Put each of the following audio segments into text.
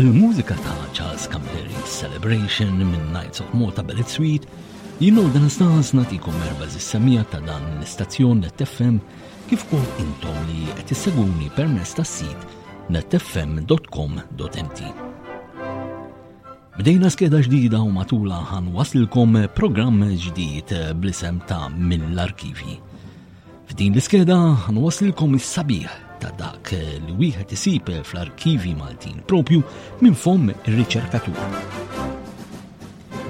Bil-mużika ta' Charles Campbell Celebration minn Knights of Malta Bellet Suite, jillu dan stans natikom erba zissamija ta' dan l-istazzjon net-teffem kif kol intom li qed isseguni permess tas-sit net-teffem.com.mt. Bdejna skeda ġdida u matula ħan waslilkom programm ġdid blisem ta' mill-arkivi. F'din l-iskeda nwaslilkom is-sabiħ ta' dak li wieħed isib fl-arkivi Maltin propju minn fomm ir-riċerkatur.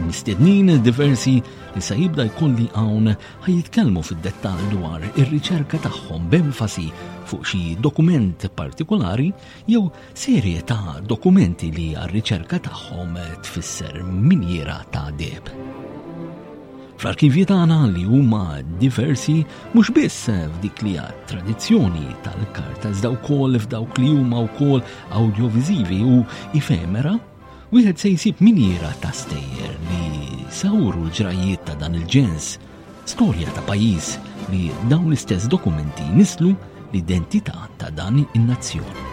Mistednin diversi li se jibda jkolli hawn ħajitkellmu fid-dettall dwar ir-riċerka tagħhom b'enfasi fuq xi dokument partikolari jew serje ta' dokumenti li għar-riċerka tagħhom tfisser minjiera ta' deheb. Fl-arkivji tagħna li huma diversi mhux biss f'dik li tradizzjoni tal-karta iżda wkoll f'dawk li huma wkoll awdjoviżivi u ifemera Wieħed se jsib miniera ta' stejjer li sawru l-ġrajjiet ta' dan il-ġens, storja ta' pajjiż li dawn l-istess dokumenti nislu l-identità ta' dan in-nazzjon.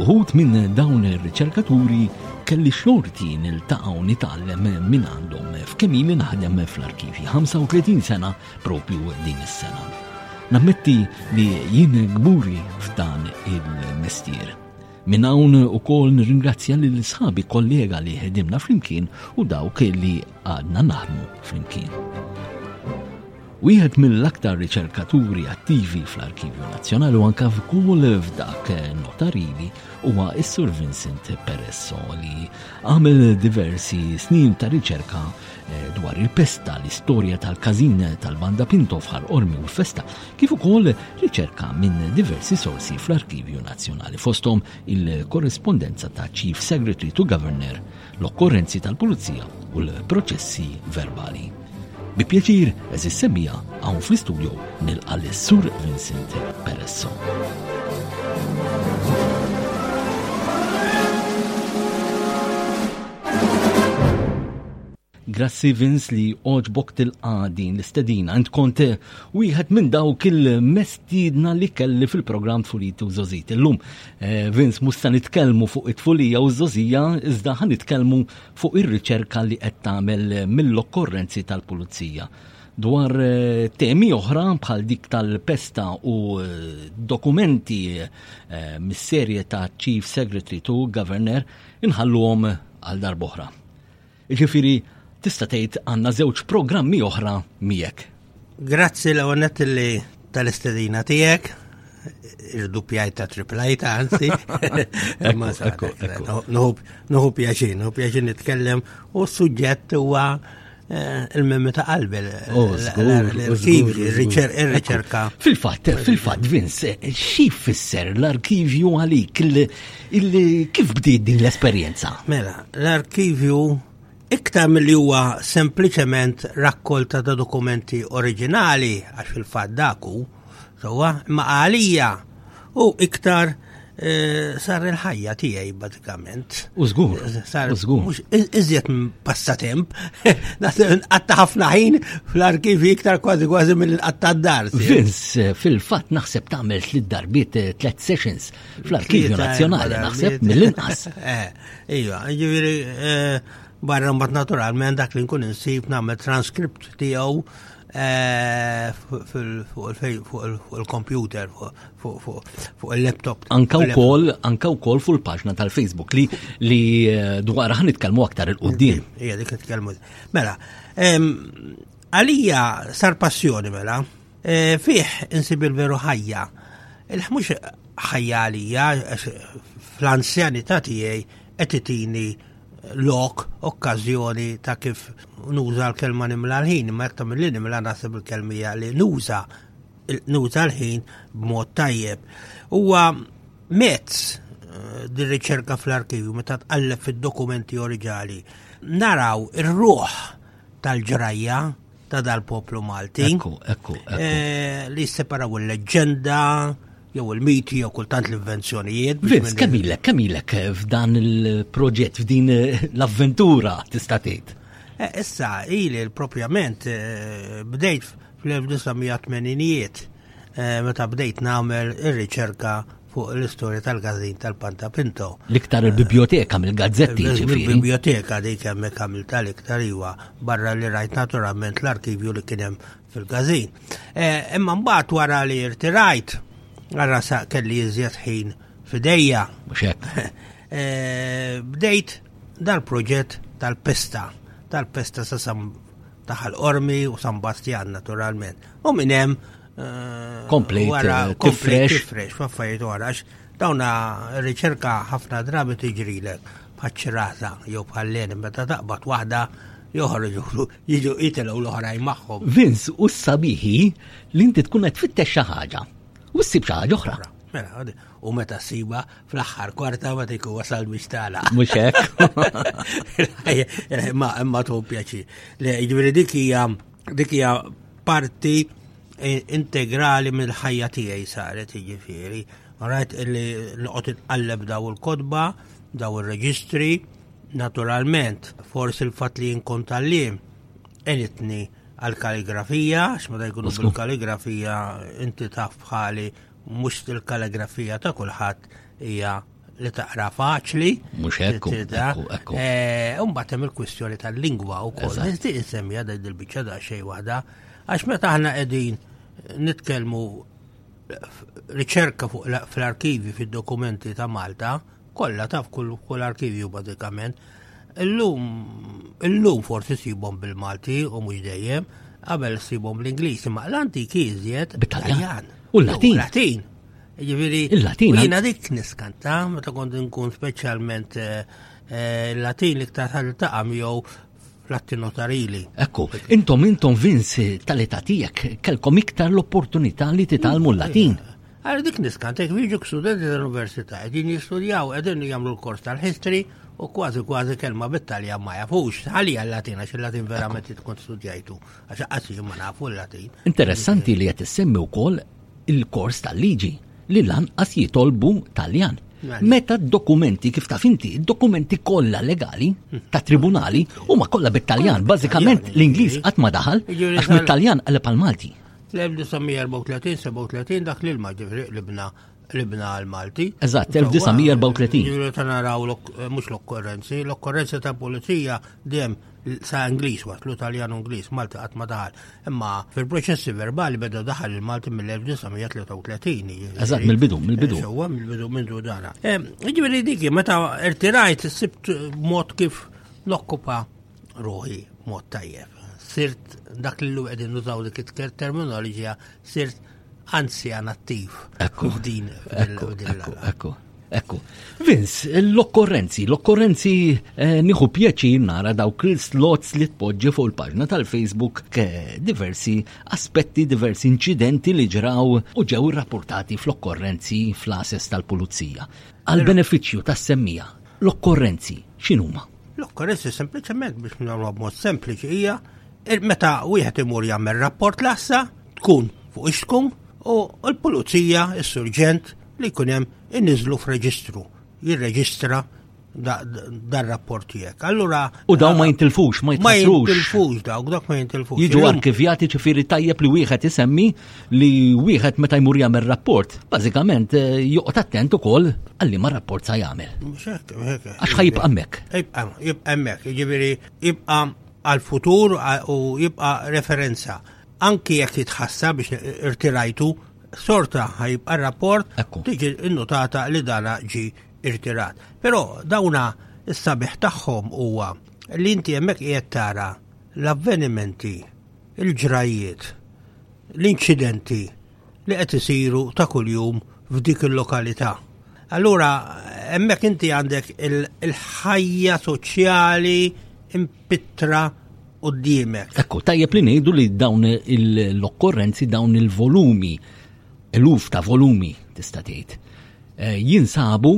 Uħud minn dawn ir-riċerkaturi kelli xorti niltaqgħu nitgħallem minn għandhom f'kemili naħdem fl-arkivji 35 sena propju din is-sena. Nammetti li jien gburi f'dan il-mestier. Minn hawn ukoll nirringrazzja lil sħabi kollega li ħedimna flimkien u dawk li għadna naħdmu flimkien. Wieħed mill-aktar riċerkaturi attivi fl-Arkivju Nazzjonali u anka f'kull f'dak notarili huwa s-Sur Vincent Peresso li għamel diversi snin ta' riċerka eh, dwar il-pesta, l-istorja tal-każin tal-banda Pinto fħar Ormi u l-festa kif ukoll riċerka minn diversi sorsi fl-Arkivju Nazzjonali fosthom il-korrespondenza ta' Chief Secretary to Governor, l-okkorrenzi tal-Pulizija u l-proċessi verbali. Bi pjaċir, eżis semmija hawn fl-istudio nilqa' lis-Sur Vincent Peresso. Grazzi Vince li oġbok tilqa din l-istedina. Int kont eh, wieħed minn dawk il-mestidna li kelli fil-programm Tfuliti u Zozit. Illum eh, Vince mhux se nitkellmu fuq it-tfulija u z-zozija iżda ħan nitkellmu fuq ir-riċerka li qed tagħmel eh, mill-okkorrenzi tal-pulizija dwar eh, temi oħra bħal dik tal-pesta u eh, dokumenti eh, mis-serje ta' Chief Secretary to Governor inħalluhom għal darboħra. Jiġifieri tista' tgħid għandna żewġ programmi oħra miegħek. Grazzi l għonet li tal-istedina tiegħek irdupjajta triplajta, anzi. Nuhu pjaċin, nuhu pjaċin nitkellem u s-sujġett huwa eh, il-memmi ta' qalbi, oh, il-riċerka. Fil-fat, fil-fat, Vince, xie fisser l-arkivju għalik Illi kif bdiet din l-esperjenza? Mela, l-arkivju iktar mill-li huwa sempliċement rakkolta ta' dokumenti oriġinali għax fil-fatt daku, sewwa, imma għalija u iktar eh, sar il-ħajja tiegħi bażikament. U żgur, u żgur. Iżjed minn passatemp, qatta ħafna ħin fl-arkivi iktar kważi kważi mill-qatta d-dar. Vince, fil-fatt naħseb tagħmel tliet darbiet eh, tliet sessions Fl-arkivju nazzjonali naħseb mill-inqas. Eh, iva, ġifieri eh, barra mbagħad naturalment dak li nkun insib nagħmel transkript tiegħu eh, fuq il-computer, fuq il-laptop. Anka wkoll, anka wkoll fuq il-paġna tal-Facebook li li dwar aħna nitkellmu aktar il-qudiem. Ija dik nitkellmu. Mela, għalija sar passjoni mela, Eh, fih insib il-veru ħajja. Il-ħmux ħajja għalija fl-anzjanità tiegħi qed itini lok, okkażjoni ta' kif nuża l-kelma nimla l-ħin, ma jekk mill nimla naħseb il-kelmija li nuża nuża l-ħin b'mod tajjeb. Huwa mezz eh, di riċerka fl-arkivju meta tqalleb fid-dokumenti oriġali naraw ir-ruħ tal-ġrajja ta' dal-poplu Malti. Ekku, ekku, ekku. Eh, li jisseparaw il-leġenda, jew il-miti jew kultant l-invenzjonijiet. Vince, kemm ilek, kemm ilek eh, f'dan il-proġett, f'din eh, l-avventura tista' tgħid? Eh, issa, ili propjament bdejt fl-1980-ijiet meta bdejt nagħmel ir-riċerka fuq l-istorja tal-gazzin tal-Panta Pinto. L-iktar il-biblioteka mill-gazzetti ġifieri. Il-biblioteka dik hemmhekk għamilta l-iktar iva barra li rajt naturalment l-arkivju li kien hemm fil-gazzin. Eh, imma mbagħad wara li irtirajt, għarra sa' kelli iżjed ħin fidejja. Eh, bdejt dal-proġett tal-pesta, tal-pesta sa' San ta' Ħal Qormi u San Bastjan naturalment. U minn hemm eh, komplejt eh, tifrex. Tifrex f'affarijiet wara għax dawna riċerka ħafna drabi tiġrilek bħaċ-ċirasa jew bħal-leni meta taqbad waħda joħorġu jiġu jitilgħu l-oħrajn magħhom. Vince, u s-sabiħi li inti tkun qed fittex xi ħaġa u ssib xi ħaġa oħra. Mela, u meta siba fl-aħħar kwarta ma tiku wasal biex tala. Mhux hekk. Ma imma tu pjaċi. Jiġifieri dik hija dik hija parti integrali mill-ħajja tiegħi saret jiġifieri. Rajt li noqgħod inqalleb daw il-kodba, daw ir-reġistri, naturalment, forsi l-fatt li jinkun tal-lim, enitni għal-kaligrafija, x'meta jkunu bil-kaligrafija inti taf bħali Mhux il-kalligrafija ta' kulħadd hija li taqra faċli. Mhux hekk. Eh, imbagħad hemm il-kwistjoni tal-lingwa wkoll. Inti insemmija da il-biċċa da xejn waħda għax meta aħna qegħdin nitkellmu riċerka fuq fl-arkivi fid-dokumenti ta' Malta, Kollha taf kull kull arkivju bażikament. Illum illum forsi sibhom bil-Malti u mhux dejjem, qabel sibhom l-Ingliż, imma l-antik iżjed bit-Taljan. U l-Latin. Latin. Ġifieri, il-Latin. Jiena dik niskanta meta kont nkun speċjalment eh, eh, l-Latin iktar ħad taqa' miegħu l-atti notarili. Ekku, intom intom vinsi tal-età tiegħek kellkom iktar l-opportunità li titgħallmu l-Latin. Għal dik niskant qed jiġu studenti tal-università qegħdin jistudjaw qegħdin jagħmlu l-kors tal-history u kważi kważi kelma bit-Taljan ma jafux. Ħalija l-Latin għax il-Latin verament tkun studjajtu għax qassi ma nafu l-Latin. Interessanti li qed issemmi wkoll il-kors tal-liġi li lanqas jitolbu Taljan. Meta dokumenti, kif taf inti, dokumenti kollha legali hm. ta' tribunali huma kollha bit-Taljan, bażikament l-Ingliż qatt ma daħal, għax mit-Taljan qaleb għal Malti. L-1934-37 dak l-ilma ġifri libna libna għal-Malti. Eżatt, 1934. Ġifri ta' naraw eh, mux l-okkorrenzi, l-okkorrenzi ta' polizija dem sa' Inglis waslu Taljan Inglis, Malti qatt ma daħal. Imma fil-proċessi verbali beda daħal il-Malti mill-1933. Eżatt, mill-bidu, mill-bidu. Eh, Sewa, mill-bidu, mill-bidu dana. Eh, ġifri diki, meta irtirajt, sibt mod kif nokkupa ruħi mod tajjeb. Sirt dak li l-lum għedin nużaw dik terminoloġija, sirt anzjan attiv. Ekku. Din. Ekku. Ekku. Ekku. Vince, l-okkorrenzi, l-okkorrenzi eh, nieħu pjaċi nara dawk il-slots li tpoġġi fuq il-paġna tal-Facebook ke diversi aspetti, diversi incidenti li ġraw u ġew rapportati fl-okkorrenzi fl-assess tal-pulizija. Għal beneficju tas-semmija, l-okkorrenzi x'inhuma? L-okkorrenzi sempliċement biex nagħmlu b'mod sempliċi hija meta wieħed imur jagħmel rapport l-assa tkun fuq ixtkun u l-pulizija, is-surġent li jkun hemm iniżlu f'reġistru, jirreġistra dar rapport tiegħek. Allura U daw ma jintilfux, ma jitħassrux. Ma jintilfux daw, dak ma jintilfux. Jiġu arkivjati ċifieri tajjeb li wieħed isemmi li wieħed meta jmur jagħmel rapport, bażikament eh, joqgħod attent ukoll għalli ma rapport sa jagħmel. Għax ħajibqa' hemmhekk. Jibqa' jibqa' hemmhekk, jiġifieri jibqa' għal-futur u jibqa' referenza. Anki jekk jitħassa biex irtirajtu, sorta ħajibqa' rapport tiġi innotata li dana ġi irtirat. Però dawna is-sabiħ tagħhom huwa li inti hemmhekk qiegħed tara l-avvenimenti il-ġrajjiet, l-inċidenti li qed isiru ta' kuljum f'dik il-lokalità. Allura hemmhekk inti għandek il-ħajja soċjali impittra qudiemek. Ekku, tajjeb li ngħidu li dawn l-okkorrenzi, dawn il-volumi, eluf ta' volumi tista' tgħid, eh, jinsabu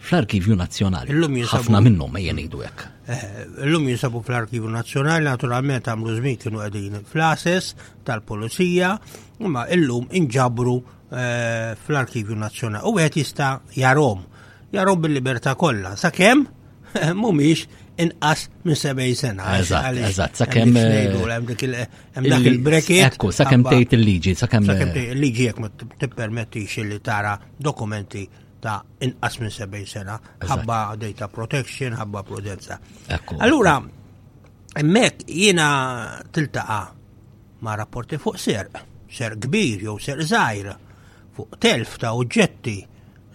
fl-Arkivju Nazzjonali. Ħafna minnhom ejja ngħidu hekk. Eh, illum jinsabu fl-Arkivju Nazzjonali, naturalment għamlu żmien kienu qegħdin fl-ases tal-Pulizija, imma illum inġabru eh, fl-Arkivju Nazzjonali. U qed jista' jarom, jarom bil-libertà kollha, sakemm mhumiex inqas minn 70 sena. Eżatt, eżatt, sakemm. Eh, hemm dak il-breket. Ekku, sakemm tgħid il-liġi, sakemm. Sakemm il-liġi jekk ma tippermettix li tara dokumenti ta' inqas minn 70 sena, ħabba data protection, ħabba prudenza. Allura, emmek jiena tiltaqa ma' rapporti fuq ser, ser kbir jew ser zaħir, fuq telf ta' uġġetti,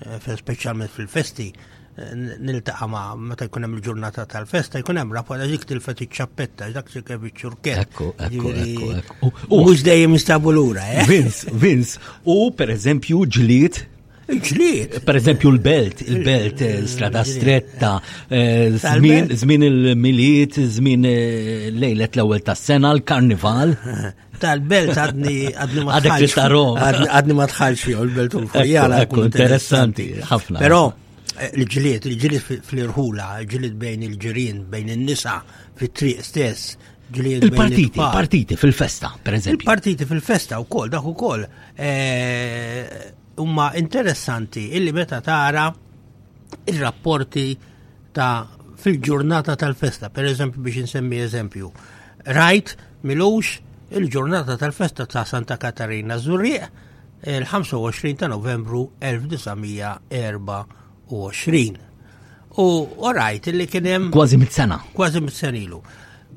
eh, specialment fil-festi, eh, niltaqa ma' meta jkun hemm il-ġurnata tal-festa, jkun hemm rapport dik tilfet iċ-ċappetta, dak se kif iċ-ċurket. Ekku, ekku, ekku. U mhux dejjem instabu lura, eh? Vince, Vince, u pereżempju ġlied Il-ġlied. Per eżempju l-belt, il-belt, eh, strada stretta, eh, żmien il-miliet, żmien eh, lejlet l-ewwel tas-sena, l-karnival. Tal-belt għadni għadni ma tħallx. Għadni ma tħallx jew il-belt u l-fujjala. Interessanti, ħafna. Però l-ġlied, l-ġlied fl-irħula, l-ġlied bejn il-ġirien, bejn in-nisa, fit-triq stess, Il-partiti, partiti fil-festa, per eżempju. Il-partiti fil-festa u kol, dak u kol, eh, huma interessanti illi meta tara il-rapporti ta' fil-ġurnata tal-festa, per eżempju biex insemmi eżempju. Rajt, milux, il-ġurnata tal-festa ta' Santa Katarina Zurriq, il-25 ta' novembru 1904 2020 u rajt li kien hemm kważi mit-sena. Kważi mit-sena ilu.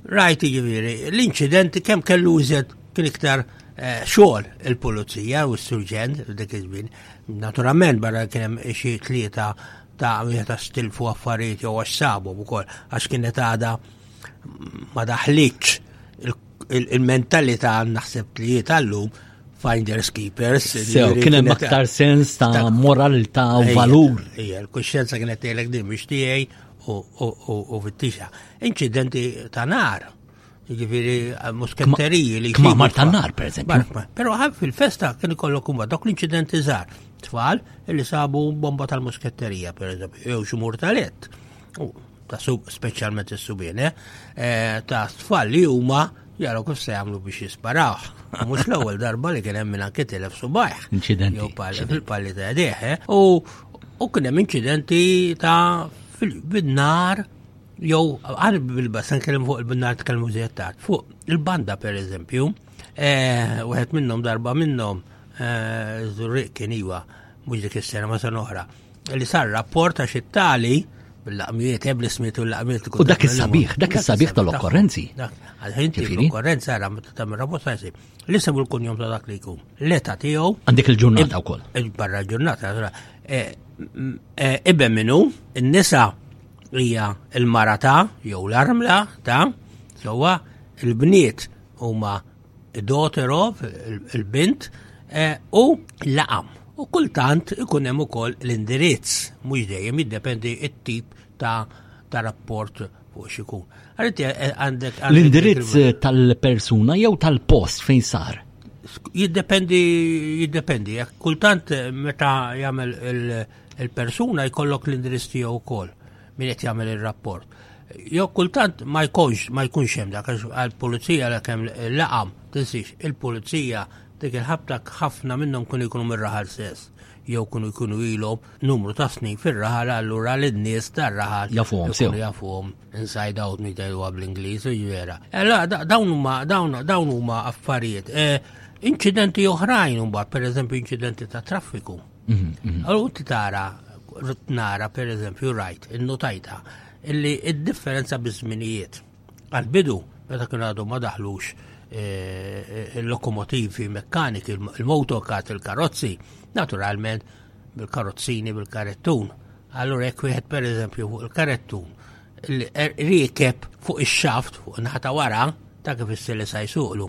Rajt jiġifieri l-inċident kemm kellu iżed kien iktar eh, xogħol il-pulizija u s-surġent dak iż-żmien. Naturalment barra kien hemm xi tlieta ta' wieħed ta' stilfu affarijiet jew għax sabu wkoll għax kienet għada ma daħlitx il-mentalità naħseb li jitallum finders keepers. Sew, kien hemm aktar sens ta' moralità u valur. Ija, l-kuxjenza kienet tgħidlek din biex tiegħi u fit-tixa. Inċidenti ta' nar. Ġifiri, eh, musketteriji li. Kma mar ta' nar, per eżempju. Pero għab fil-festa kien ikollok kumba dok l-inċidenti żgħar. Tfal li sabu bomba tal-musketterija, per eżempju, jew xi murtalet. ta' sub, specialment il-subien, eh, eh, ta' tfal li huma jaraw kif se jagħmlu biex jisparaw. Mhux l-ewwel darba li kien hemm minn anke tilef subajh. Inċidenti. Jew palli fil-palli ta' deħ. Eh. U u kien hemm inċidenti ta' fil-binnar jew għal bil-bas nkellem fuq il-binnar tkellmu żjettat. Fuq il-banda pereżempju, eh, wieħed minnhom darba minnhom żurriq kien iwa mhux dik is-sena ma' sena oħra Li sar rapport għax it-tali bil-laqmijiet, hemm li smitu l-laqmijiet. U dak is-sabiħ, dak is-sabiħ tal-okkorrenzi. Għalħin l-okkorrenza għara meta tagħmel rapport għajsi. L-isem u l-kunjom ta' dak li jkun. L-eta tiegħu. Għandek il-ġurnata wkoll. Barra l-ġurnata, e, e, ibem minnu, n-nisa hija l-marata jew l-armla ta' sewwa il-bniet huma daughter of, il-bint, eh, u laqam. U kultant ikun hemm ukoll l-indirizz, mhux dejjem jiddependi it-tip ta' ta' rapport fuq xikun. Eh, għandek. L-indirizz tal-persuna jew tal-post fejn sar? Jiddependi, jiddependi, kultant eh, meta jagħmel il-persuna jkollok l-indirizz tiegħu wkoll. Min qed jagħmel ir-rapport. Jew kultant ma jkunx ma jkunx hemm dak għall-pulizija la kemm laqam tinsix il-pulizija dik il-ħabtak ħafna minnhom kun ikunu mir-raħal stess jew kunu jkunu ilhom numru ta' snin fir-raħal allura lin-nies tar-raħal jafuhom sew jafuhom inside out mi tgħidwa bl-Ingliż vera. Ella eh, dawn huma dawn huma affarijiet. Eh, inċidenti oħrajn huma pereżempju inċidenti ta' traffiku. Mhm, mhm. Allura li tara nara per eżempju rajt innotajta illi id-differenza biż-żminijiet għal-bidu meta kien għadu ma daħlux eh, eh, il-lokomotivi mekkaniki, il-motokat, il-karozzi, naturalment bil-karozzini, bil-karettun. Allura jekk wieħed per eżempju fuq il-karettun er- riekeb fuq ix-xaft fuq naħta wara ta' kif is-sili sa jsuqlu.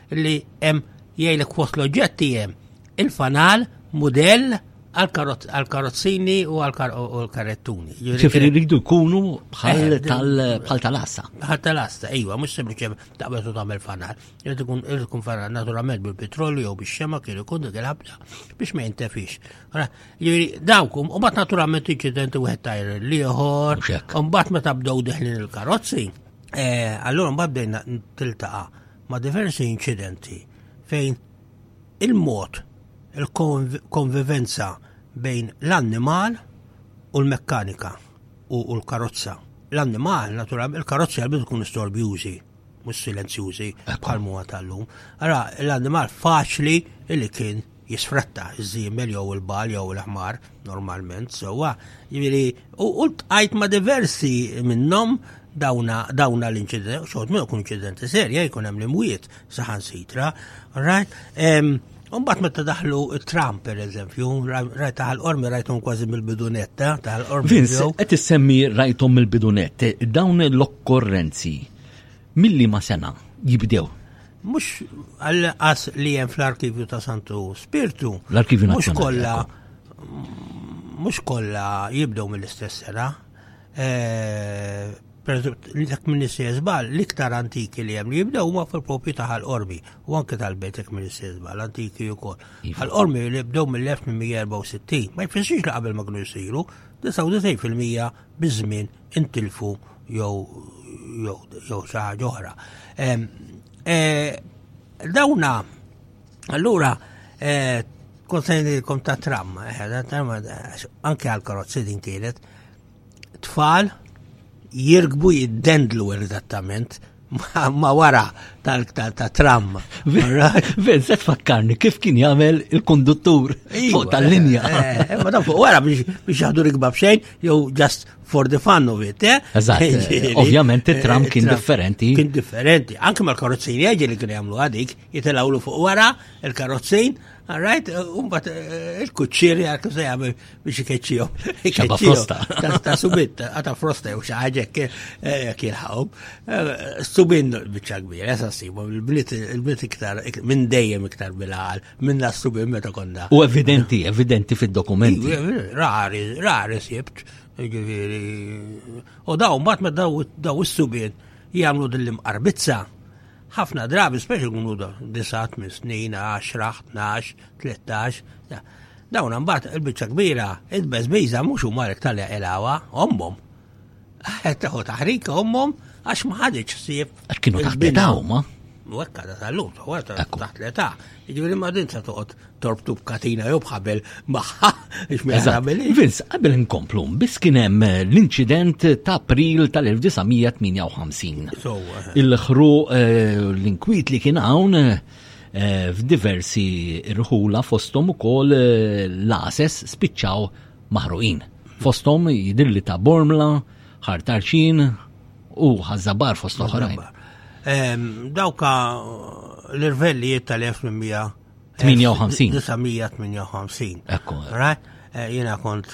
li hemm jgħidlek fost l-oġġetti hemm il-fanal, mudell, għal-karozzini u għal-karettuni. Ġifiri rridu jkunu bħal eh, tal-assa. Bħal tal-assa, ejwa, mux sempliċe taqbet u tamel fanal. Jrid ikun fanal naturalment bil-petrolju jew bix-xema kien ikun dik il-ħabta biex ma jintefix. Ġifiri, dawkum, u bat naturalment inċidenti wieħed tajr liħor, u bat meta bdew deħlin il-karozzi, eh, allura mbagħad bdejna tiltaqa' ma' diversi inċidenti fejn il-mod il-konvivenza bejn l-annimal u l-mekkanika u l-karozza. L-annimal, naturalment, il-karozzi għalbiet ikunu storbjużi, mhux silenzjużi bħal muha tal-lum. Ara, l-annimal faċli li kien jisfratta ż-żiemel jew il-bagħal jew il-ħmar normalment sewwa. Jiġifieri u tqajt ma' diversi minnhom dawna l-inċidenti, xogħod minn kun inċidenti serja jkun hemm l-imwiet saħansitra, right? Umbat meta daħlu Trump, per eżempju, rajt taħal ormi rajtum kważi mill-bidunetta, taħal ormi. Vince, qed issemmi rajtum mill-bidunetta, dawn l-okkorrenzi Mil-liema sena jibdew? Mhux għall-inqas li hemm fl-Arkivju ta' Santu Spirtu. L-Arkivju Nazzjonali. Mhux kollha jibdew mill-istess sena. Eh, Dak minn żbal, l-iktar antiki li hemm li jibdew huma fil-kopji ta' ħal-qormi u anke tal-bejt jekk minn żbal, antiki wkoll. Iva. Ħal-qormi li bdew mill-1864, ma jfissirx li qabel ma kienu jsiru, 99% biż-żmien intilfu jew jew xi ħaġa oħra. E, dawna allura e, kont ngħidilkom ta' tram, anke għal karozzi din kienet tfal jirkbu jiddendlu eżattament ma wara ta' tram. Vincent fakkarni kif kien jagħmel il-konduttur fuq tal-linja. Eh, eh, eh, ma dan fuq wara biex jaħdu rikba b'xejn jew just for the fun of it. Eżatt. Ovvjament it-tram kien differenti. Kien differenti. Anke mal-karozzin jgħid li kien jagħmlu għadik, jitilgħu fuq wara il-karozzin Alright, umbat il-kuċċiri għal kif se jgħamil biex ikeċċijom. Xabba frosta. Ta' subit, għata frosta jew xaħġek eh, kielħawm. Eh, subin bieċa kbira, jasa sibu, il-blit iktar, minn dejjem iktar bil-għal, minn la subin meta konna. U evidenti, evidenti fil-dokumenti. Rari, rari sibt, ġiviri. U daw, mbat ma daw il-subin jgħamlu dil-imqarbizza ħafna drabi, speċi kunu da, disat minn snin, 10, 12, 13, Dawn mbagħad il-biċċa kbira, il-beżbiża mhux huma li tal ilawha, ommhom. Qed taħu taħrika ommhom għax ma ħaditx ħsieb. Għax kienu taħt l-età huma. Wekka da tal-lum, taħt l-età. Jiġifieri ma din se toqgħod torbtu b'katina jew bħabel magħha biex ma jagħmel. Vince, qabel inkomplu, biss kien hemm eh, l-inċident ta' April tal-1958. Eh. Il-ħru eh, l-inkwit li kien hawn Eh, f'diversi rħula fosthom ukoll eh, l-ases spiċċaw maħruqin. Fosthom jidir li ta' Bormla, ħartarċin u ħazzabar fost oħrajn. Dawka eh, l-irvellijiet tal-1858. 1958. Ekku. Jena kont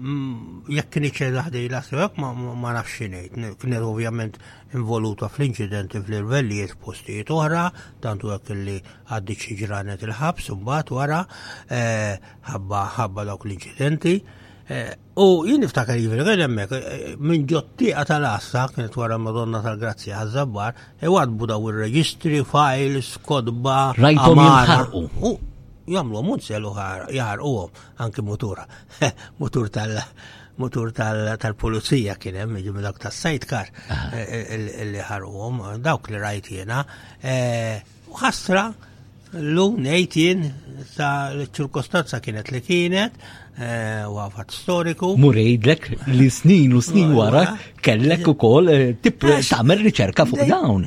Mm, jekk kien iċella ħdejla sebab ma nafx xinejt. Kienet ovvjament involuta fl-inċidenti fl-irvellijiet postijiet oħra, tantu hekk li għaddi xi ġranet il-ħabs imbagħad wara eh, ħabba ħabba dawk l-inċidenti. Eh, u jien niftakar jivri għal hemmhekk eh, minn ġottieqa tal-assa kienet wara Madonna tal-Grazzja ħażabbar, iwadbu daw ir-reġistri, files, kodba. Rajtom jimħarqu. Jagħmlu munzelu jaħarquhom. Anki mutur, mutur tal mutur tal-pulizija kien hemm jiġu dak tas-sidecar e, e, li ħarqhom dawk li rajt jiena. E, ħasra l-lum ngħid jien sa l-ċirkostanza kienet li kienet Eh, u għafat storiku. Murejdlek li snin u snin wara kellek u kol eh, tip tamer riċerka fuq dawn.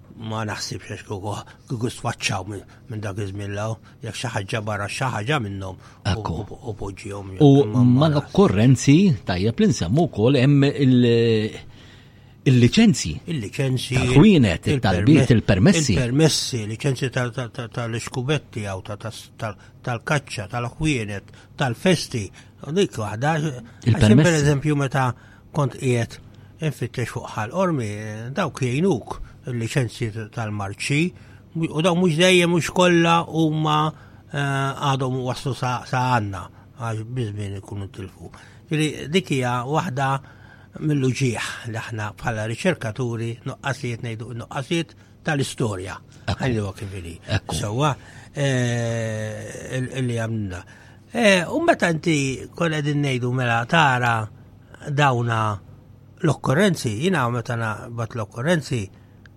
Ma naħsibx għax kieku kieku stfaċċaw minn dak iż-żmien law, jekk xi ħaġa barra xi ħaġa minnhom u poġġihom. U mal-okkorrenzi tajjeb li nsemmu wkoll hemm il-liċenzji. Il-liċenzji. Tal-ħwienet, tal-biet, il-permessi. Il-permessi, liċenzji tal-iskubbetti jew tal-kaċċa, tal-ħwienet, tal-festi. Dik waħda. Il-permessi. Per eżempju meta Kont qiegħed infittex fuq ħal qormi, dawk jgħinuk il-liċenzji tal-marċi u dawn mhux dejjem mhux kollha huma eh, għadhom waslu sa għandna għax biżmien ikunu tilfu. Ġieli dik hija waħda mill-uġieħ li aħna bħala riċerkaturi nuqqasijiet ngħidu nuqqasijiet tal-istorja. Għalli għak veri. Sawa, eh, li għamna. Eh, u meta inti kol edin nejdu mela tara dawna l-okkorrenzi, jina meta bat l-okkorrenzi,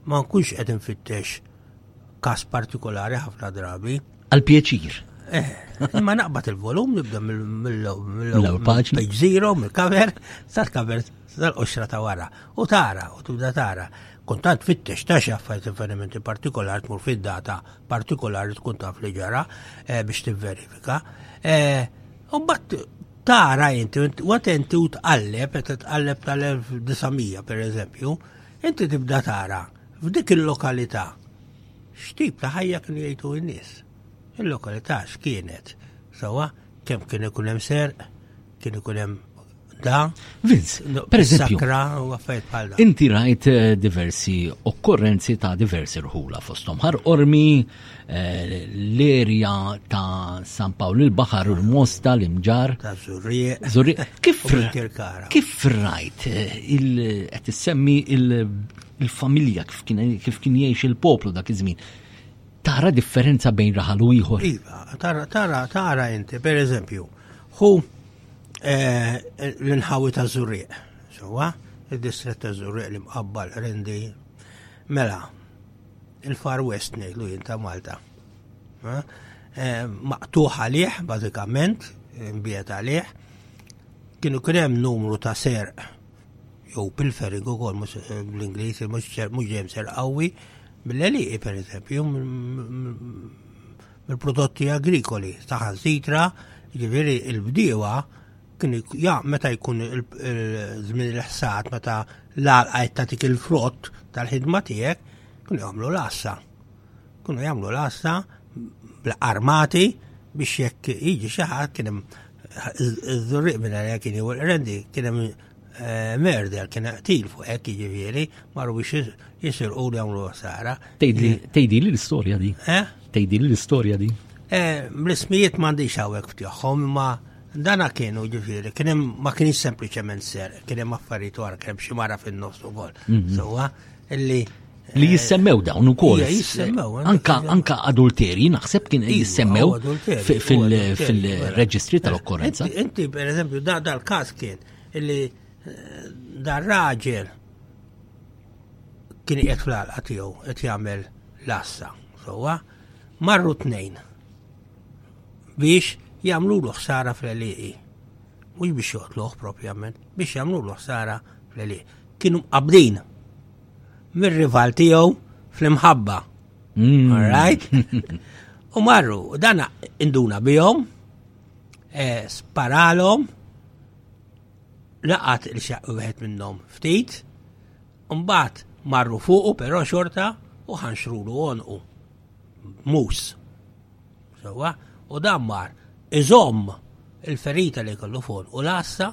ma nkunx qed infittex kas partikolari ħafna drabi. Għal-pieċir. Eh, ma naqbad il-volum nibda mill-page zero, mill-cover, sal-cover dal-qoxra ta' wara u tara u tibda tara kun tant fittex ta' xaffajt avvenimenti partikolari tmur fid-data partikolari tkun taf li ġara eh, biex tivverifika. Eh, u bat tara inti, wat inti u tqalleb, qed tqalleb tal-1900 per eżempju, inti tibda tara f'dik il-lokalità x'tip ta' ħajja kienu jgħidu n-nies. Il-lokalità x'kienet, sawa, so, Kemm kien ikun hemm serq, kien ikun hemm da. Vinz, per eżempju, inti rajt eh, diversi okkorrenzi ta' diversi rħula fostom ħar ormi eh, l-erja ta' San Pawl il-Bahar u l-Mosta l-Imġar. Ta' Zurriq. Kif rajt eh, il-qed il-familja kif kien jgħix il-poplu dak iż-żmien. Tara differenza bejn raħal u ieħor? Iva, tara, tara, tara inti, per eżempju, hu eh, l-inħawi ta' Zurriq, sewa, il-distret ta' Zurriq li mqabbal rendi, mela, il-Far West ngħidlu jien ta' Malta. Eh, eh, maqtuħ għalih, bażikament, mbiet għalih, kienu krem numru ta' serq jew pilfering ukoll mhux eh, bl-Ingliż mhux dejjem ser qawwi, mill-eliqi pereżempju, mill-prodotti agrikoli taħan sitra, ġifieri il-bdiewa kien ja meta jkun żmien il-ħsad meta l-għalqa tagħtik il-frott tal-ħidma tiegħek kien jagħmlu l-assa. Kunu jagħmlu l-għasta bl-armati biex jekk jiġi xi ħadd kien hemm iż-żurriq minn għalija kien jew rendi kien hemm eh, merder kien qtil fuq hekk jiġifieri marru biex jisirqu li jagħmlu ħsara. Tgħidi li l-istorja di. Eh? Tgħidi li l-istorja di. Eh, l-ismijiet m'għandix hawnhekk ftiħħom imma dana kienu ġifieri kien hemm ma kienx sempliċement ser, kien hemm affarijiet wara kien hemm xi mara fin-nofs ukoll. Mhm. Sewwa illi Li eh, jissemmew dawn ukoll. Anka anka adulterji naħseb kien iva, jissemmew fil-reġistri tal-okkorrenza. Inti pereżempju da dal-każ kien illi eh, dar raġel kien qed fl-għalqa tiegħu qed jagħmel l-assa. Sewwa marru tnejn biex jagħmlu l ħsara fl-eliqi. Mhux biex joqtluh propjament, biex jagħmlu l ħsara fl-eliqi. Kienu qabdin mir-rival tiegħu fl-imħabba. Mm. All right? U marru, u dan induna bihom, eh, sparalhom, laqat il-xaq wieħed minnhom ftit, mbagħad marru fuqu però xorta u ħanxrulu għonqu. Mus. Sewa, u dan mar iżomm il-ferita li kollu fuq u lassa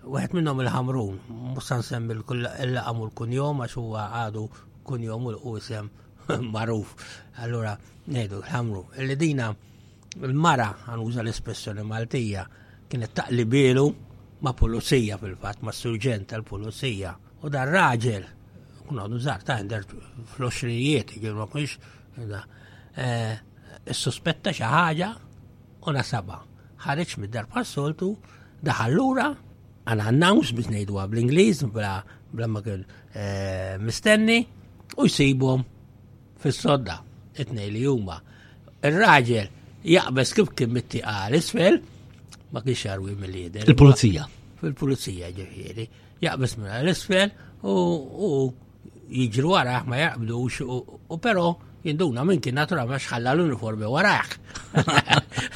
Wieħed minnhom il-Ħamrun, mhux se nsemmi l-laqam u l-kunjom għax huwa għadu kunjom u isem magħruf. Allura ngħidu l-Ħamrun. Illi dina l-mara għanuża l-espressjoni Maltija kienet taqlibilu ma' pulizija fil-fatt, ma' surġent tal-pulizija. U dar raġel, kun għadu żgħar ta' għender fl-oxrijiet, ġiru ma kunx, eh, suspetta xi ħaġa U nasaba, ħareġ mid-dar pas-soltu, daħal lura, għana announce biex nejdu għab l-Ingliż, bla bla ma kien eh, mistenni, u jsibhom fis-sodda, it-nej li huma. Ir-raġel jaqbes kif kien mitti għal isfel, ma kienx jarwi mill-lider. Il-pulizija. Fil-pulizija ġifieri, jaqbes minn għal isfel u jiġri warah ma jaqbdux u però jinduna minn kien naturalment xħalla l-uniformi warah.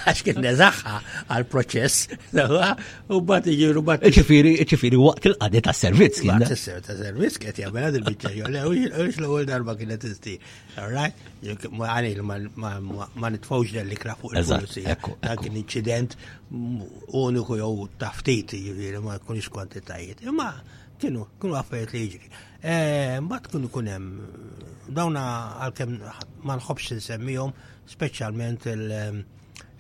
Għax kien neżaħħa għal-proċess, u bat iġiru bat. Ċifiri, ċifiri, waqt il-qadi ta' servizz. Waqt il-qadi ta' servizz, kiet jgħamela dil-bicċa jolle, u l-ewel darba kienet isti. Alright? Għani, ma nitfawx dan l-ikra fuq il-polizzi. Dak kien incident uniku jew taftit, ġifiri, ma kunix kwantitajiet. Imma Kienu, kienu affarijiet li jiġri. Eh, mbagħad kienu kun hemm dawna għalkemm ma nħobbx insemmihom, speċjalment il- ehm,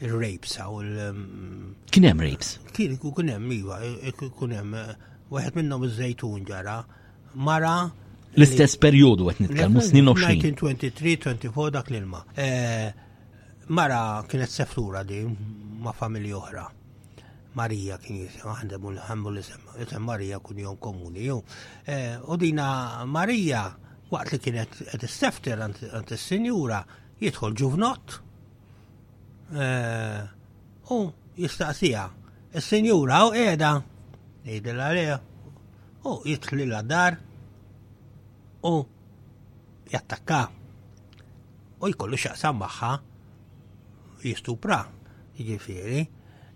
il-rapes għaw il- ehm, Kien hemm rapes? Kien kun hemm iva, kun hemm eh, wieħed minnhom iż-żejtun ġara, mara L-istess perjodu qed nitkellmu snin 20. 1923-24 dak l-ilma. Eh, mara kienet seftura din ma' familji oħra. Marija kien jisimha għandem u l-ħammu li isem Marija kun jom komuni. Eh, u dina Marija waqt li kienet qed issefter għand is-sinjura jidħol ġuvnot eh, u jistaqsija. Is-sinjura u qiegħda jgħidilha għalija u jidħlilha dar u jattakka u jkollu xaqsam magħha jistupra, jiġifieri,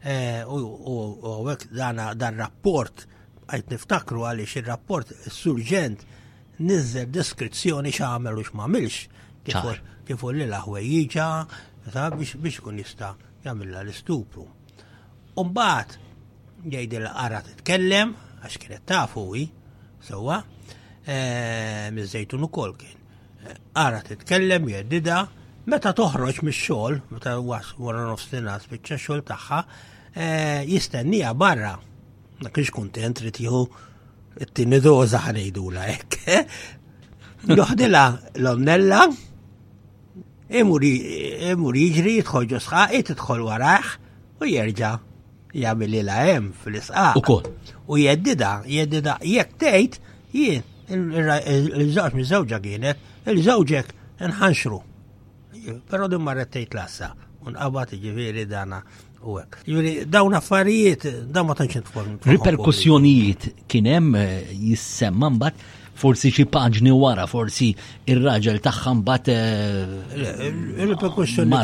eh, u għawek dan rapport għajt niftakru għaliex ir-rapport surġent nizzer deskrizzjoni x'għamel u x'mamilx kif li l-aħwejjiġa biex kun jista' jagħmilha l-istupru. Umbat, jgħid il qara titkellem, għax kienet tafu hi, sewwa, eh, miż-żejtun ukoll kien. Qara titkellem jeddida, meta toħroġ mix-xogħol, meta was wara nofsinhar spiċċa xogħol tagħha, eh, jistennija barra. Ma kienx kuntent trid jieħu t-tieni doża ħanejdula hekk. Joħdilha l-omnella, Imur jiġri jidħol ġo sħaqi tidħol warajh u jerġa' jagħmel ilha hemm fl-isqaq. Ukoll. U jeddida, jeddida jekk tgħid jien il-żewġ miż-żewġa kienet il-żewġek nħanxru. Però din marret tgħid lassa u nqabad jiġifieri dana U hekk. Juri, dawn affarijiet, dawn ma tantx inform. Riperkussjonijiet kien hemm eh, jissemma mbagħad forsi xi paġni wara, forsi ir-raġel tagħha mbagħad eh, il-perkussjoni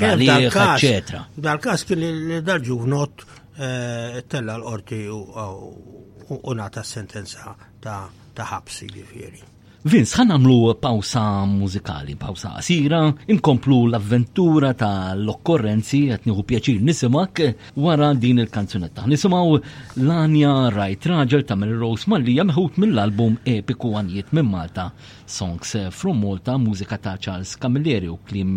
eċetera. Dal-każ kien li dal-ġuvnot eh, tella l-qorti u nata sentenza ta' ħabsi ġifieri. Vince, ħan għamlu pawsa mużikali, pawsa qasira, inkomplu l-avventura ta' l-okkorrenzi qed nieħu pjaċir nisimak wara din il-kanzunetta. Nisimgħu l-Anja Rajt Raġel ta' Mary Rose Mallija meħut mill-album epiku għanjiet minn Malta, Songs from Malta, mużika ta' Charles Camilleri u klim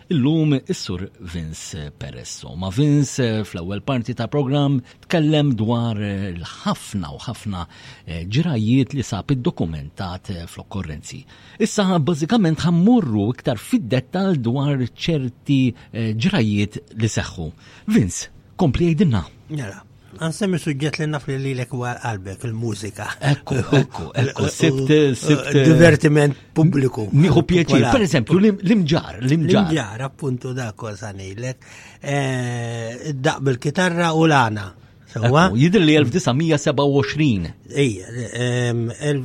Illum is-Sur Vince Peresso. Ma Vince eh, fl-ewwel parti ta' programm tkellem dwar eh, l-ħafna u ħafna eh, ġrajiet li sab iddokumentat fl-okkorrenzi. Issa bażikament ħammurru iktar fid-dettal dwar ċerti ġrajiet li seħħu. Vince, kompli jgħidilna. Nara. Għansemmi suġġett li naf li lilek u għal qalbek il-mużika. Ekku, ekku, ekku, sibt, sibt. Eh, divertiment pubbliku. Nieħu pieċi, per eżempju, l-imġar, l-imġar. L-imġar, appuntu da kosa nejlek, eh, daq bil-kitarra u l-għana. Sewa? Jidr li 1927. Ej,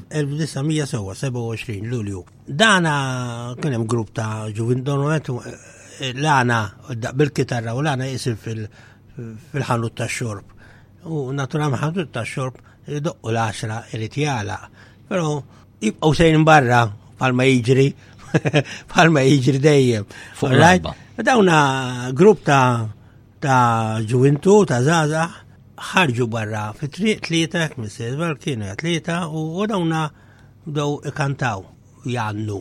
1927, Lulju. Dana kien hemm grupp ta' ġuvin donumet eh, l-għana bil-kitarra u l-għana jisim fil- fil-ħanut ta' xorb. U naturalment ħanut ta' xorb doqqu l-10 irid jala. Però jibqgħu sejn barra palma jiġri palma jiġri dejjem. Dawna grupp ta' ta' ġuwintu ta' zaza ħarġu barra fi triq tlieta kmissier, kienu tlieta u dawna bdew ikantaw jannu.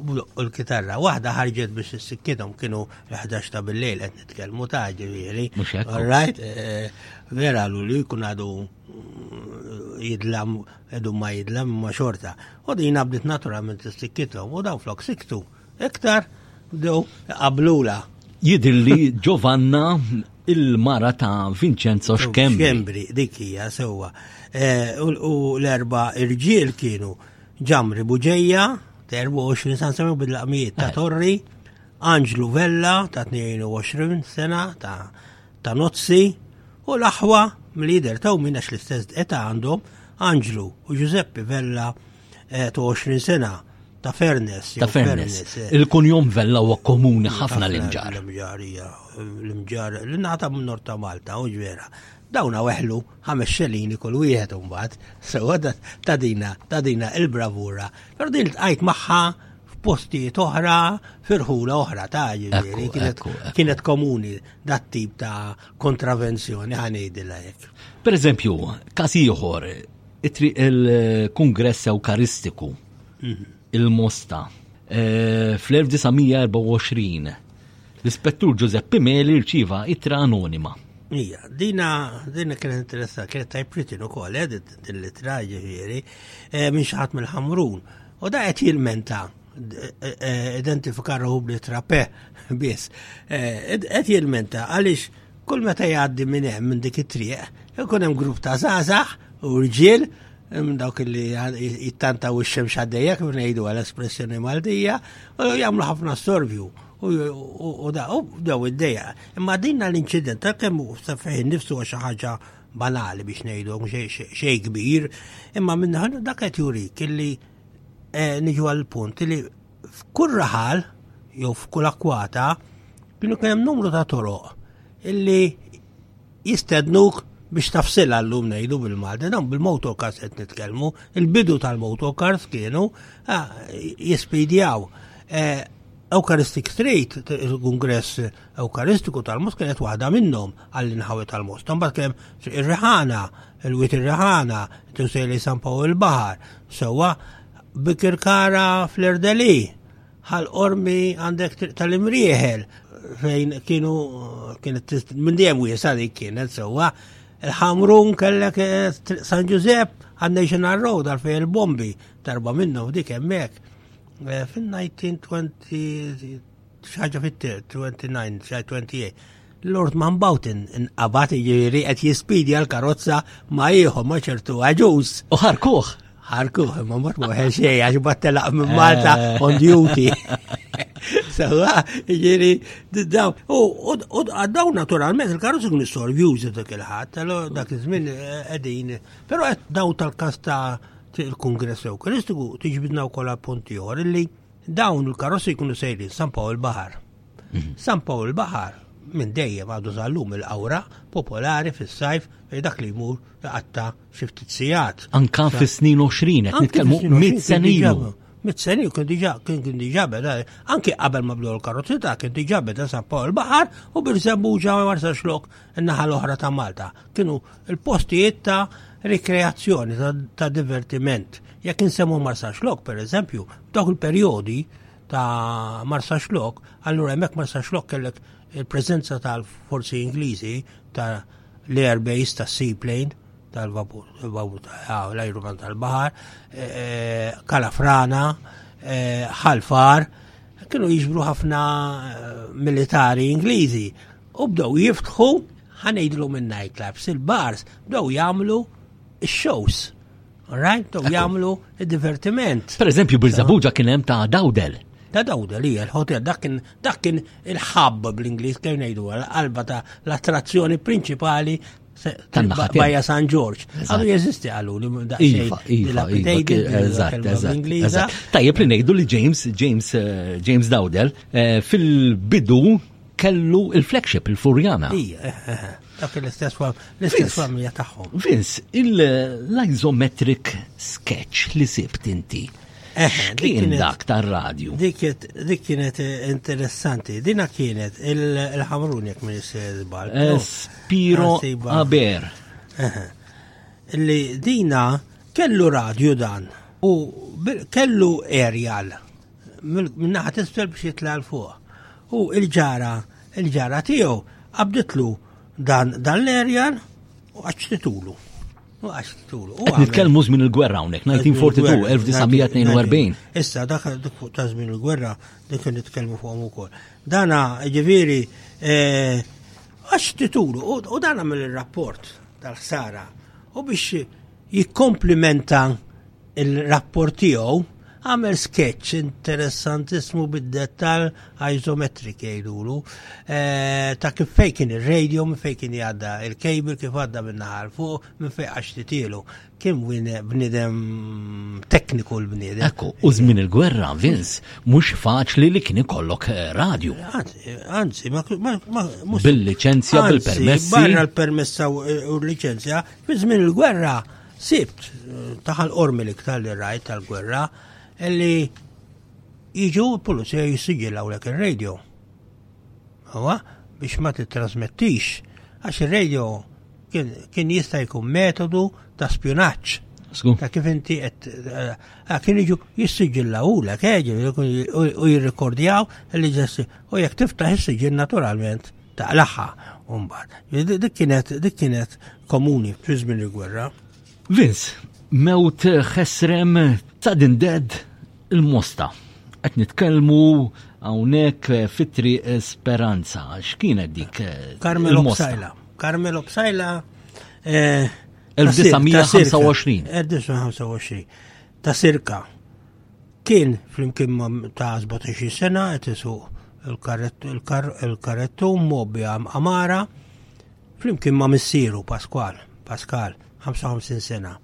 u b'doqqu l-kitarra. Waħda ħarġet biex issikkithom kienu l-11 ta' bil-lejl qed nitkellmu ta' ġifieri. Mhux hekk. All right, eh, vera għalu li jkun għadu eh, jidlam edu ma jidlam ma xorta. U din għabdit naturalment issikkithom u daw flok siktu. Iktar bdew qablula. Jidilli Giovanna il-mara ta' Vincenzo Schembri. Schembri, dik hija sewwa. Eh, u l-erba' irġiel kienu Ġamri Buġeja, ta' 24 sena semmew bil-laqmijiet ta' Torri, Anġlu Vella ta' 22 sena ta' ta' Nozzi u l-aħwa mill-lider ta' min għax l-istess età għandhom Anġlu u Giuseppe Vella eh, ta' 20 sena ta' Fernes. Ta' Fernes. Eh. Il-kunjom Vella huwa komuni ħafna l-imġar. L-imġar, l-imġar, l-nata minn Nord ta' Malta, u ġvera. Dawna weħlu ħames xellini kull wieħed u mbagħad sewwa ta' dina ta' dina il-bravura. Però din tqajt magħha f'postijiet oħra, firħula oħra ta' ġifieri kienet komuni dat tip ta' kontravenzjoni ħanejdilha hekk. Per eżempju, każ ieħor, it-triq il-Kungress Ewkaristiku. Mhm. il-Mosta. Eh, fl-1924 l-Ispettur Giuseppe Meli rċiva itra anonima. Ija, dina, dina kienet interessa, kienet tajpritin u kol, eh, din l-itra ġifiri, eh, minn xaħat mill-ħamrun. U da għet jilmenta, identifika ruħu bl-itra pe, bis. Għet jilmenta, għalix Kull meta jgħaddi minn hemm minn dik it-triq, ikun hemm grupp ta' żgħażagħ u rġiel dawk li jittantaw ix-xemx għaddejja kif ngħidu għal espressjoni Maltija u jagħmlu ħafna storbju u da u daw id-dejja. Imma din l-inċident ta' kemm sa fejn nifsu xi ħaġa banali biex ngħidu xejn kbir, imma minn dak qed jurik illi eh, niġu għal punt li F'kull raħal jew f'kull akwata kienu kien hemm numru ta' toroq illi jistednuk biex tafsil għallum nejdu bil-Malta, dan bil-motocars qed nitkellmu, il-bidu tal-motocars kienu ah, jispidjaw. Eh, Eucharistic Street, il-Kongress Eucharistiku tal-Most kienet waħda minnhom għall-inħawi tal-Most. Mbagħad kien ir-Riħana, il-Wit ir-Riħana, Tuseli San Pawl il-Baħar, sewwa Bikirkara fl-Erdeli, ħal ormi għandek triq tal-imrieħel fejn kienu kienet minn dejjem wiesa dik kienet sewwa. Il-ħamrun kellek eh, San Ġużepp għal National Road għal fejn il-bombi tarba minnu dik hemmhekk. Eh, fin-1920 xi ħaġa fit-29 sa 28. Lord Mountbatten inqabad jiġifieri qed jispidja l-karozza ma' ieħor ma' ċertu għaġuż. U ħarkuh. Ħarkuh, imma mort ma' xejn għax battelaq minn Malta eh. on duty. Sawa, ġiri, daw. U daw naturalment, il-karozzi kun sorvjużi dak il-ħat, dak iż-żmien qegħdin. Eh, Però qed daw tal-kas ta' il-Kongress Ewkaristiku tiġbidna wkoll appunti ieħor illi Dawn il-karozzi jkunu sejrin San Pawl il-Baħar. Mhm. San Pawl il-Baħar minn dejjem għadu zallum il-qawra popolari fis-sajf e dak li jmur għatta xifti t sijat Anka fis-snin 20 qed nitkellmu mit senilu. Mit senilu kien diġà kien diġà beda anke qabel ma bdew l-karozzi ta' kien diġà beda San Pawl il-Baħar u bir-żebbuġa ma marsa xlok in-naħa l-oħra ta' Malta. Kienu il-postijiet ta' rikreazzjoni, ta' divertiment. Jekk insemmu Marsa Xlok, per eżempju, dawk il-perjodi ta' Marsa Xlok, allura hemmhekk Marsa Xlok kellek il-preżenza tal-forzi Ingliżi ta' l-air base ta' seaplane tal-vapur, ah, l-ajruman tal-bahar, eh, eh, kalafrana, eh, ħalfar, kienu jiġbru ħafna militari Ingliżi U bdew jiftħu, ħanejdlu minn nightclubs, il-bars, bdew jagħmlu shows. Alright, bdew jagħmlu divertiment. Per eżempju, bil-Zabuġa kien hemm ta' Dawdel. Ta' Dawdel li l-hotel dak kien il-ħabb bl-Ingliż kien ngħidu għal-qalba ta' l-attrazzjoni prinċipali Bajja San Ġorġ. Għadu jeżisti għallu li iva, iva, iva, Tajjeb li nejdu li James, James, eh, James Dowdell, eh, fil-bidu kellu il-flagship, il-Furjana. Ija, eh, eh, eh, dak l-istess l-istess familja tagħhom. Vince, l-isometric sketch li sibt inti. Kien dak tar-radju. Dik kienet interessanti. Dina kienet il-ħamrun jekk minn żball. Spiro Aber. Li dina kellu radju dan u kellu aerial Min-naħa tisfel biex jitla' l-fuq. U il-ġara, il-ġara tiegħu qabditlu dan dan l-erjan u għaxtitulu. U għaxtitulu. U nitkellmu żmien il-gwerra hawnhekk 1942, 1942. Issa dak fuq ta' żmien il-gwerra dik nitkellmu fuqhom ukoll. Dana ġifieri eh, għaxtitulu u dana mill-rapport tal-ħsara u biex Jikkomplimenta il-rapport tiegħu għamel sketch interessantismu bid-dettal isometric jgħidulu eh, ta' kif fejn kien ir-radio, minn fejn kien jgħadda il-kejbel kif għadda minn naħar fuq, minn fejn għax titilu. Kien bnidem tekniku l-bnidem. Ekku, u żmien il-gwerra, Vince, mhux faċli li kien ikollok eh, radio. Anzi, ma bil-liċenzja, bil-permessi. Barra l-permessa u l-liċenzja, Fi żmien il-gwerra sibt eh, taħal ormi li ktar li rajt tal-gwerra li jiġu l-pulizija jissiġil hawnhekk ir-radio. Awa, biex ma titrasmettix, għax ir-radio kien jista' jkun metodu ta' spjunaġġ. Ta' kif inti qed eh, eh, kien jiġu jissiġilla ulek, eh, u jirrikordjaw li ġessi u jekk tiftaħ is-siġil naturalment Taqlaħħa mbagħad. Dik kienet dik kienet komuni fi żmien il-gwerra. Vince, mewt ħesrem ta' din dead il-mosta. Qed nitkellmu hawnhekk fitri Speranza. X'kienet dik? Carmelo Psajla. Carmelo Psajla 1925. Ta' sirka. Kien flimkien ma' ta' 17 sena qed isuq il-karrettu mobbi Amara flimkien ma' missieru Pasqual, Pascal, 55 sena.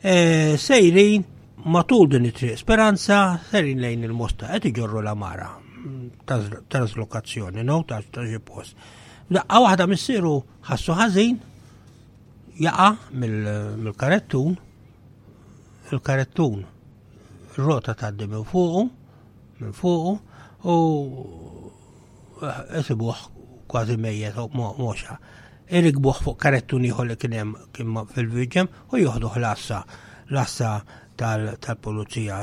E, sejrin matul din it-triq Speranza sejrin lejn il-mosta qed iġorru l-Amara traslokazzjoni no ta' xi post. Daqqa waħda missieru ħassu ħażin jaqa' mill-karettun il-karettun rota tgħaddi minn fuqu, minn fuqu, u jisibuħ kważi mejjet u moxa. Irikbuħ fuq karettun ieħor li kien hemm fil-viġem u joħduh l-assa, l-assa tal-pulizija.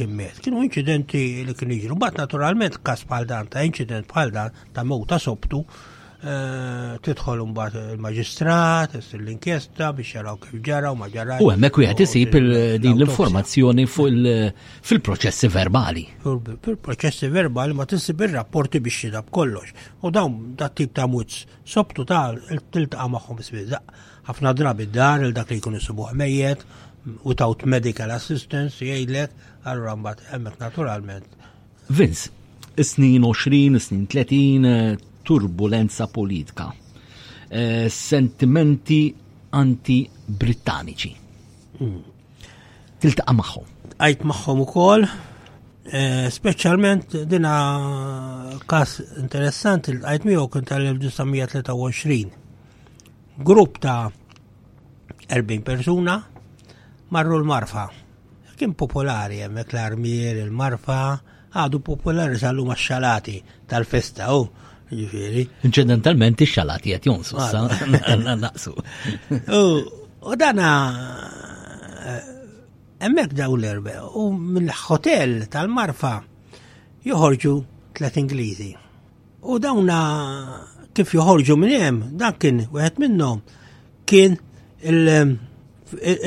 kien met. Kienu inċidenti li kien iġru. Bat naturalment kas bħal dan ta' inċident bħal dan ta' mewta sobtu eh, tidħol mbagħad il-maġistrat, l-inkjesta biex jaraw kif ġara u ma ġara. U hemmhekk wieħed isib din l-informazzjoni fil-proċessi verbali. Fil-proċessi verbali ma tisib ir-rapporti biex jidab kollox. U dawn dat tip ta' muzz sobtu ta' tiltaqa' magħhom isbiżaq. Ħafna drabi dar il dak li jkun isibuh mejjet without medical assistance jgħidlek allura mbagħad hemmhekk naturalment. Vince, is-snin 20, is-snin 30, eh, turbulenza politika, eh, sentimenti anti-Brittaniċi. Hmm. Tiltaqa' magħhom. Għajt magħhom ukoll, eh, speċjalment dina kas interessanti l-għajt miegħu kien tal-1923 grupp ta' 40 persuna marru l-marfa. Kien popolari hemmhekk l-armier, il-marfa, għadu popolari sallu ma' xalati tal-festa u. Ġifieri. Inċidentalment ix-xalati qed jonsu sa naqsu. U dana eh, hemmhekk daw l-erbe u mill-hotel tal-marfa joħorġu tliet Ingliżi. U dawna kif joħorġu minn hemm, dak kien wieħed minnhom kien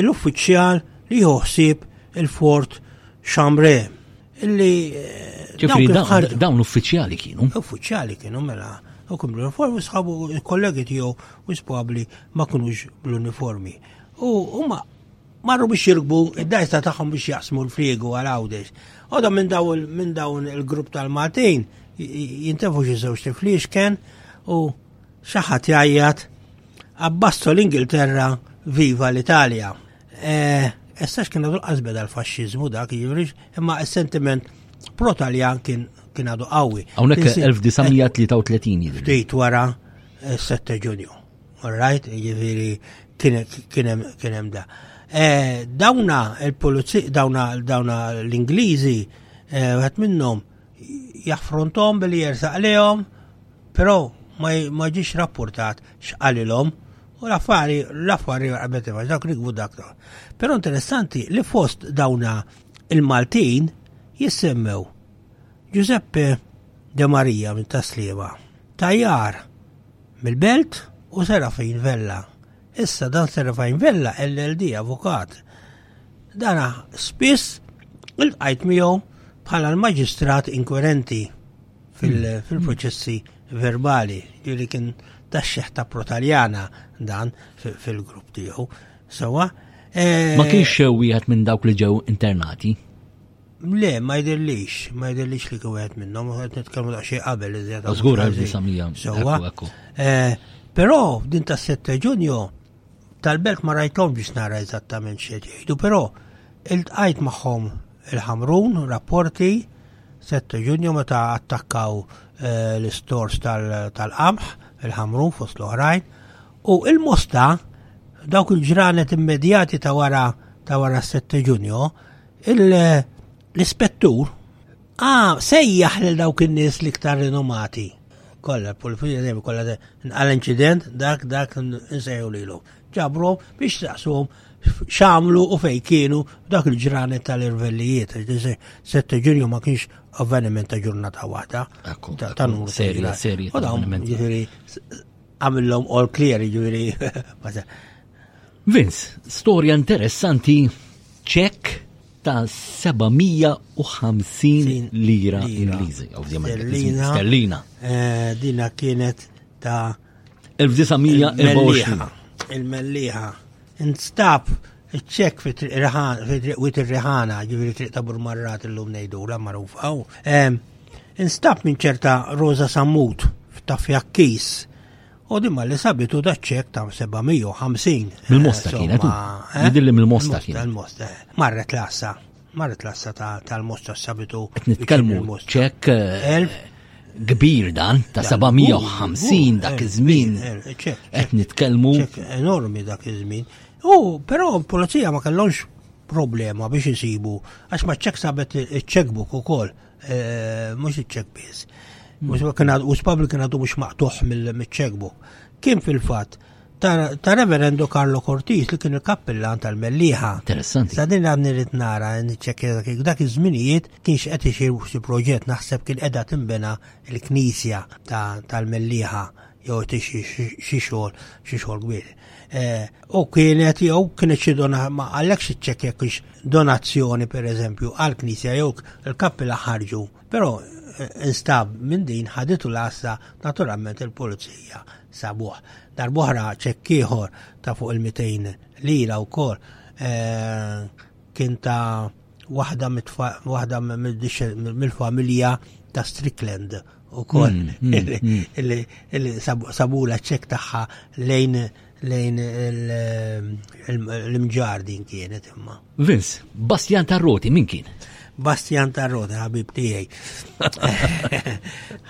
l-uffiċjal li joħsib il-fort xamre. Illi eh, dawn uffiċjali kienu. Uffiċjali kienu mela u kum l-uniformi sħabu il-kollegi tiegħu wisqabli ma kunux bl-uniformi. U huma Marru biex jirkbu id-dajsa tagħhom biex jaqsmu l-friegu għal għawdex. Għodhom minn dawn minn dawn il-grupp tal-Maltin jintefu xi żewġ tifliexken u xi ħadd jgħajjat abbasso l-Ingilterra viva l-Italja. Eh, issa x'kien għadu l-qasbed għal-faxxiżmu dak, jiġri, imma s-sentiment pro-Taljan kien kien għadu qawwi. Hawnhekk 1933 jiġri. Ftit wara s-7 eh, Ġunju. All right, jiġifieri kien hemm da. Eh, dawna il-pulizija, dawna dawna l-Ingliżi, eh, wieħed minnhom jaffrontom billi jersaq lihom, però ma ġiex rapportat x'qalilhom u l-affari, l-affari għabet imma dak nikbu dak. Però interessanti li fost dawna il-Maltin jissemmew Giuseppe De Maria minn Taslima, Tajar mill-Belt u Serafin Vella. Issa dan Serafin Vella LLD avukat. Dana spiss il-qajt miegħu bħala l-maġistrat inkurenti hmm. fil-proċessi verbali, ġili kien tax-xeħ ta' protaljana dan fil-grupp tiegħu. Sewa. Eh, Ma kienx xew wieħed minn dawk li ġew internati? Le, ma jidhirlix, ma jidhirlix li kien wieħed minnhom, qed nitkellmu daqsxejn qabel iżjed. Ah, żgur 1900. Eh, però din ta' 7 Ġunju tal-belt ma rajthom biex nara eżattament x'qed jgħidu, però iltqajt magħhom il-ħamrun, rapporti, 7 Ġunju meta attakkaw eh, l-istors tal-qamħ, il-ħamrun fost l-oħrajn, u il-mosta dawk il-ġranet immedjati ta' wara ta' wara 7 Ġunju, l-ispettur ah, sejjaħ lil dawk in-nies l-iktar rinomati. Kollha l-pulizija dejjem kollha għal inċident dak dak nsejħu lilhom. Ġabru biex taqsuhom xamlu u fej kienu dak il-ġranet tal-irvellijiet. Sette ġunju ma kienx avveniment ta' ġurnata waħda. Ta' nur serja, serja. Għamillom all clear ġuri. Vince, storja interessanti ċek ta' 750 lira Ingliżi, ovvjament. Sterlina. Eh, dina kienet ta' 1924. Il-melliħa. Instab ċek fit riħana ġiviri triq ta' burmarrat il-lum nejdu, la maruf għaw. Instab minn ċerta Rosa Sammut ta' fjakkis U dimma li sabitu da ċek ta' 750. Mil-mosta eh, kienet. Eh? Jidilli mil-mosta kienet. Mil-mosta, eh. marret lassa. Marret lassa tal-mosta sabitu. Nitkellmu ċek. Elf. Kbir dan, ta' 750 dak iż-żmien. Qed nitkellmu. Ċek enormi dak iż-żmien. U però l-pulizija ma kellhomx problema biex isibu għax ma ċek sabet iċ-ċekbuk ukoll Eh, mhux iċ-ċek biss. Hmm. U spabli kien għadu mhux maqtuħ mill-ċekbook. Kien fil-fatt ta' reverendu Carlo Cortis li kien il-kappellan tal-Melliħa. Interessanti. Sa' din għadni rrit nara, nċekki dak iż-żminijiet kien x'qed isir xi proġett naħseb kien qiegħda timbena l-knisja tal-Melliħa jew ti xi xogħol, xi xogħol kbiri. Eh, u kienet jew kienet xi dona ma għalhekk xi ċċekkja kiex donazzjoni pereżempju għal knisja jew il-kappilla ħarġu, però eh, instab minn din ħaditu l-għassa naturalment il-pulizija sabuħ. Darbohra ċekkieħor ta' fuq il-200 lira wkoll eh, kien ta' waħda mill-familja ta' Strickland u koll mm, mm, mm. sabu la ċek taħħa lejn lejn l-mġar din kienet imma. Vince, Bastian Tarroti, min kien? Bastian Tarroti, ħabib tijaj.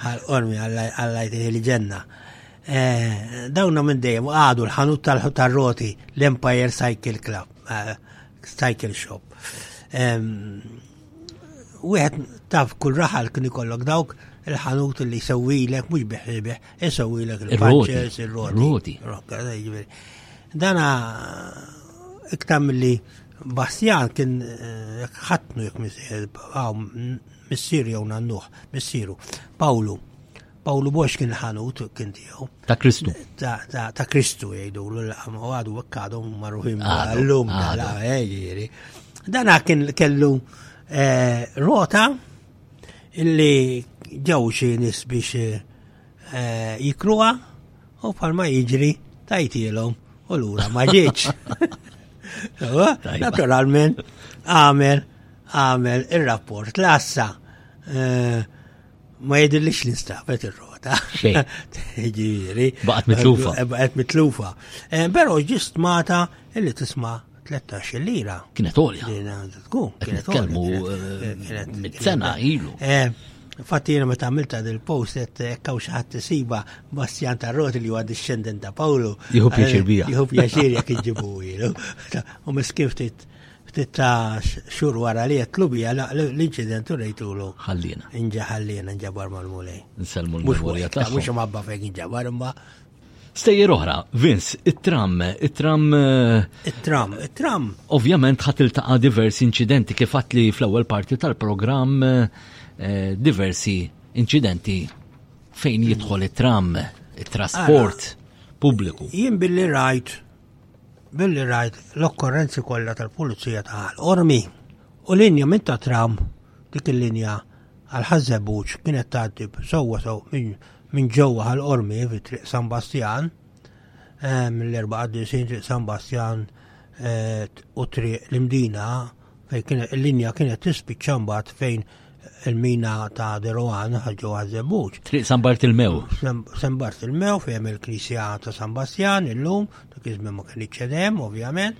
Għal-ormi, għallajt il-ġenna. Eh, dawna minn dejjem għadu l-ħanut tal-Tarroti, l-Empire Cycle Club, eh, Cycle Shop. Wieħed taf kull raħal kien ikollok dawk il-ħanut li jsewwilek mhux biħsibih, isewwilek il-panċers, ir-roti. Dana iktar milli Bastjan kien eh, ħatnu jek missier, missier jew nannuħ, missiru, Pawlu. Pawlu Box kien ħanut kien tiegħu. Ta' Kristu. Ta' Kristu jgħidu l-laqam u għadu għakkadhom marruħim l-lum għala ġiri. Dan kien kellu eh, rota illi ġew xi nies biex eh, jikruha u palma jiġri tajtilhom u lura ma ġietx. Naturalment għamel għamel ir-rapport l-assa. Eh, Ma jidillix li nstabet il-rota. Ġiri. Baqat mitlufa. Eh, baqat mitlufa. Eh, pero ġist mata illi tisma 13 lira. Kienet olja. Kienet kelmu eh, mit-sena ilu. Fatti jena meta għamilta dil-post et ekkaw xaħat t-siba Bastian Tarrot li huwa discendent ta' Pawlu. Jħu pjaċir bija. Jħu pjaċir jek iġibu jilu. U miskin ftit Ftit ta' xhur wara li għedtlu bija laq l-inċident u rejtulu. Ħallina. Inġa ħallina nġabar mal-mulej. Nsellmu l-memorja ta' mhux mabba fejn inġabar imma Stejjer oħra, Vince, it-tram, it-tram. Eh, it-tram, it-tram. Ovvjament ħat iltaqa' diversi inċidenti kif li fl-ewwel parti tal-programm eh, eh, diversi inċidenti fejn jidħol it-tram, it-trasport pubbliku. Jien billi rajt Billi rajt l-okkorrenzi kollha tal-Pulizija ta' Ħal Qormi u linja minn ta' tram dik il-linja għal Ħaż-Żebbuġ kienet tgħaddi sewwa sew minn ġewwa Ħal Qormi fit-Triq San Bastjan eh, mill-erba' qaddiesin Triq San Bastjan eh, u Triq l-Imdina Fejn kienet il-linja kienet tispiċċa mbagħad fejn il-mina ta' Deroan ħalġu għazzebuċ. Triq San Bartilmew. San Bartilmew fejn il-Knisja ta' San Bastjan illum, ta' kizmi ma kien iċċedem, ovvjament.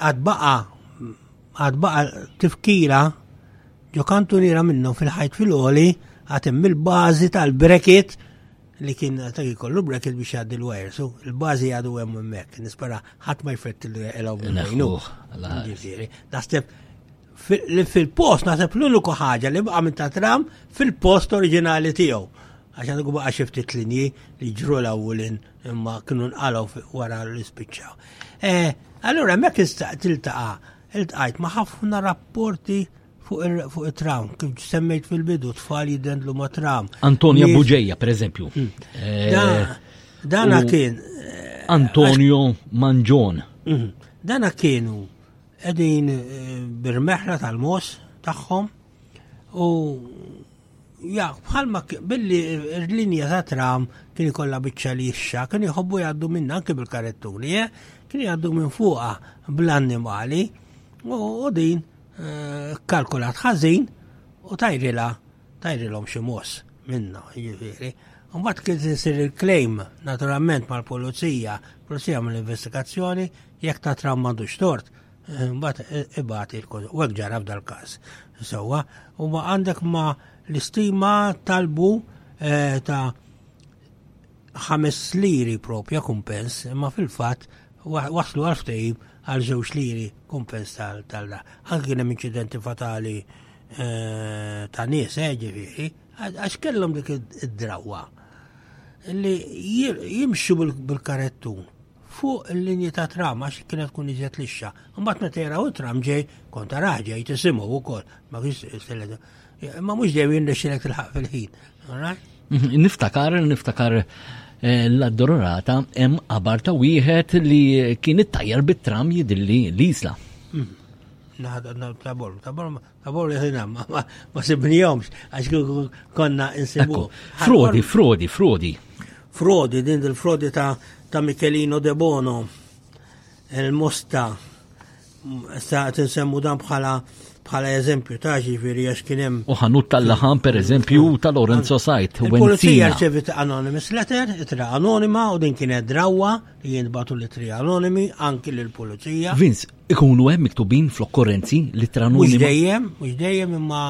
Għad baqa għad baqa tifkira ġo kantuniera minnhom fil-ħajt fil-oli għatem mill-bażi tal-brekit li kien ta' jkollu bracket biex jgħaddi l-wire, so il-bazi għadu hemm hemmhekk, nispera ħadd ma jfett il-għelaw minn Naħseb fil-post naħseb l-uniku ħaġa li baqa' minn ta' tram fil-post oriġinali tiegħu. Għax għandu baqa' xi ftit linji li ġru l-awwelin imma kienu nqalgħu wara l-ispiċċaw. Eh, allura hemmhekk tiltaqa' iltqajt ma' ħafna rapporti fuq it-tram, kif semmejt fil-bidu, tfal jidendlu ma' tram. Antonio Buġeja, per eżempju. Hmm. Eh, dana kien. Eh, Antonio Manġon. Hmm. Dana kienu edin eh, birmeħra tal-mos tagħhom u ja, bħalma billi l-linja ta' tram kien ikolla biċċa li jixxa, kien jħobbu jgħaddu minna anke bil-karettuni, kien jgħaddu minn fuqa bl-annimali u din Eh, kalkulat ħażin u tajrila tajrilhom xi mos minna, jiġifieri. Mbagħad kien isir il-claim naturalment mal-pulizija, pulizija mill-investigazzjoni jekk ta' tram m'għandux tort, eh, mbagħad eh, ibati l-kod u hekk ġara f'dal każ. Sewwa, u ma għandek ma l-istima talbu ta' ħames liri propja kumpens, imma fil-fatt waslu għal ftehim għal żewġ liri kumpens tal-da. Anke kien hemm inċidenti fatali eh, ta' nies, eh, ġifieri, għax kellhom dik id-drawwa li jimxu bil-karettun fuq il-linji ta' tram għax kienet kun iżjed lixxa. Mbagħad meta jaraw it-tram ġej konta raħġa jtisimgħu wkoll ma kienx Ma mhux dejjem jirnexxilek tilħaq fil-ħin. Niftakar, niftakar eh, l-addorata hemm qabar ta' wieħed li kien ittajjar bit-tram jidilli l-isla. Mm. Tabor, tabor, tabor li ħina, ma sibnijomx, għax konna insibu. Frodi, frodi, frodi. Frodi, din il-frodi ta' ta' Michelino De Bono. Il-mosta sa tinsemmu dan bħala bħala eżempju ta' ġifiri għax kien hemm. U ħanut tal-laħam per eżempju ta' Lorenzo Sajt. Il-Polizija rċevit anonymous letter, itra anonima u din kienet drawwa li jintbatu l-itri anonimi anki l-Polizija. Vince, ikunu hemm miktubin fl-okkorrenzi li tra anonima. Mhux dejjem, mhux dejjem imma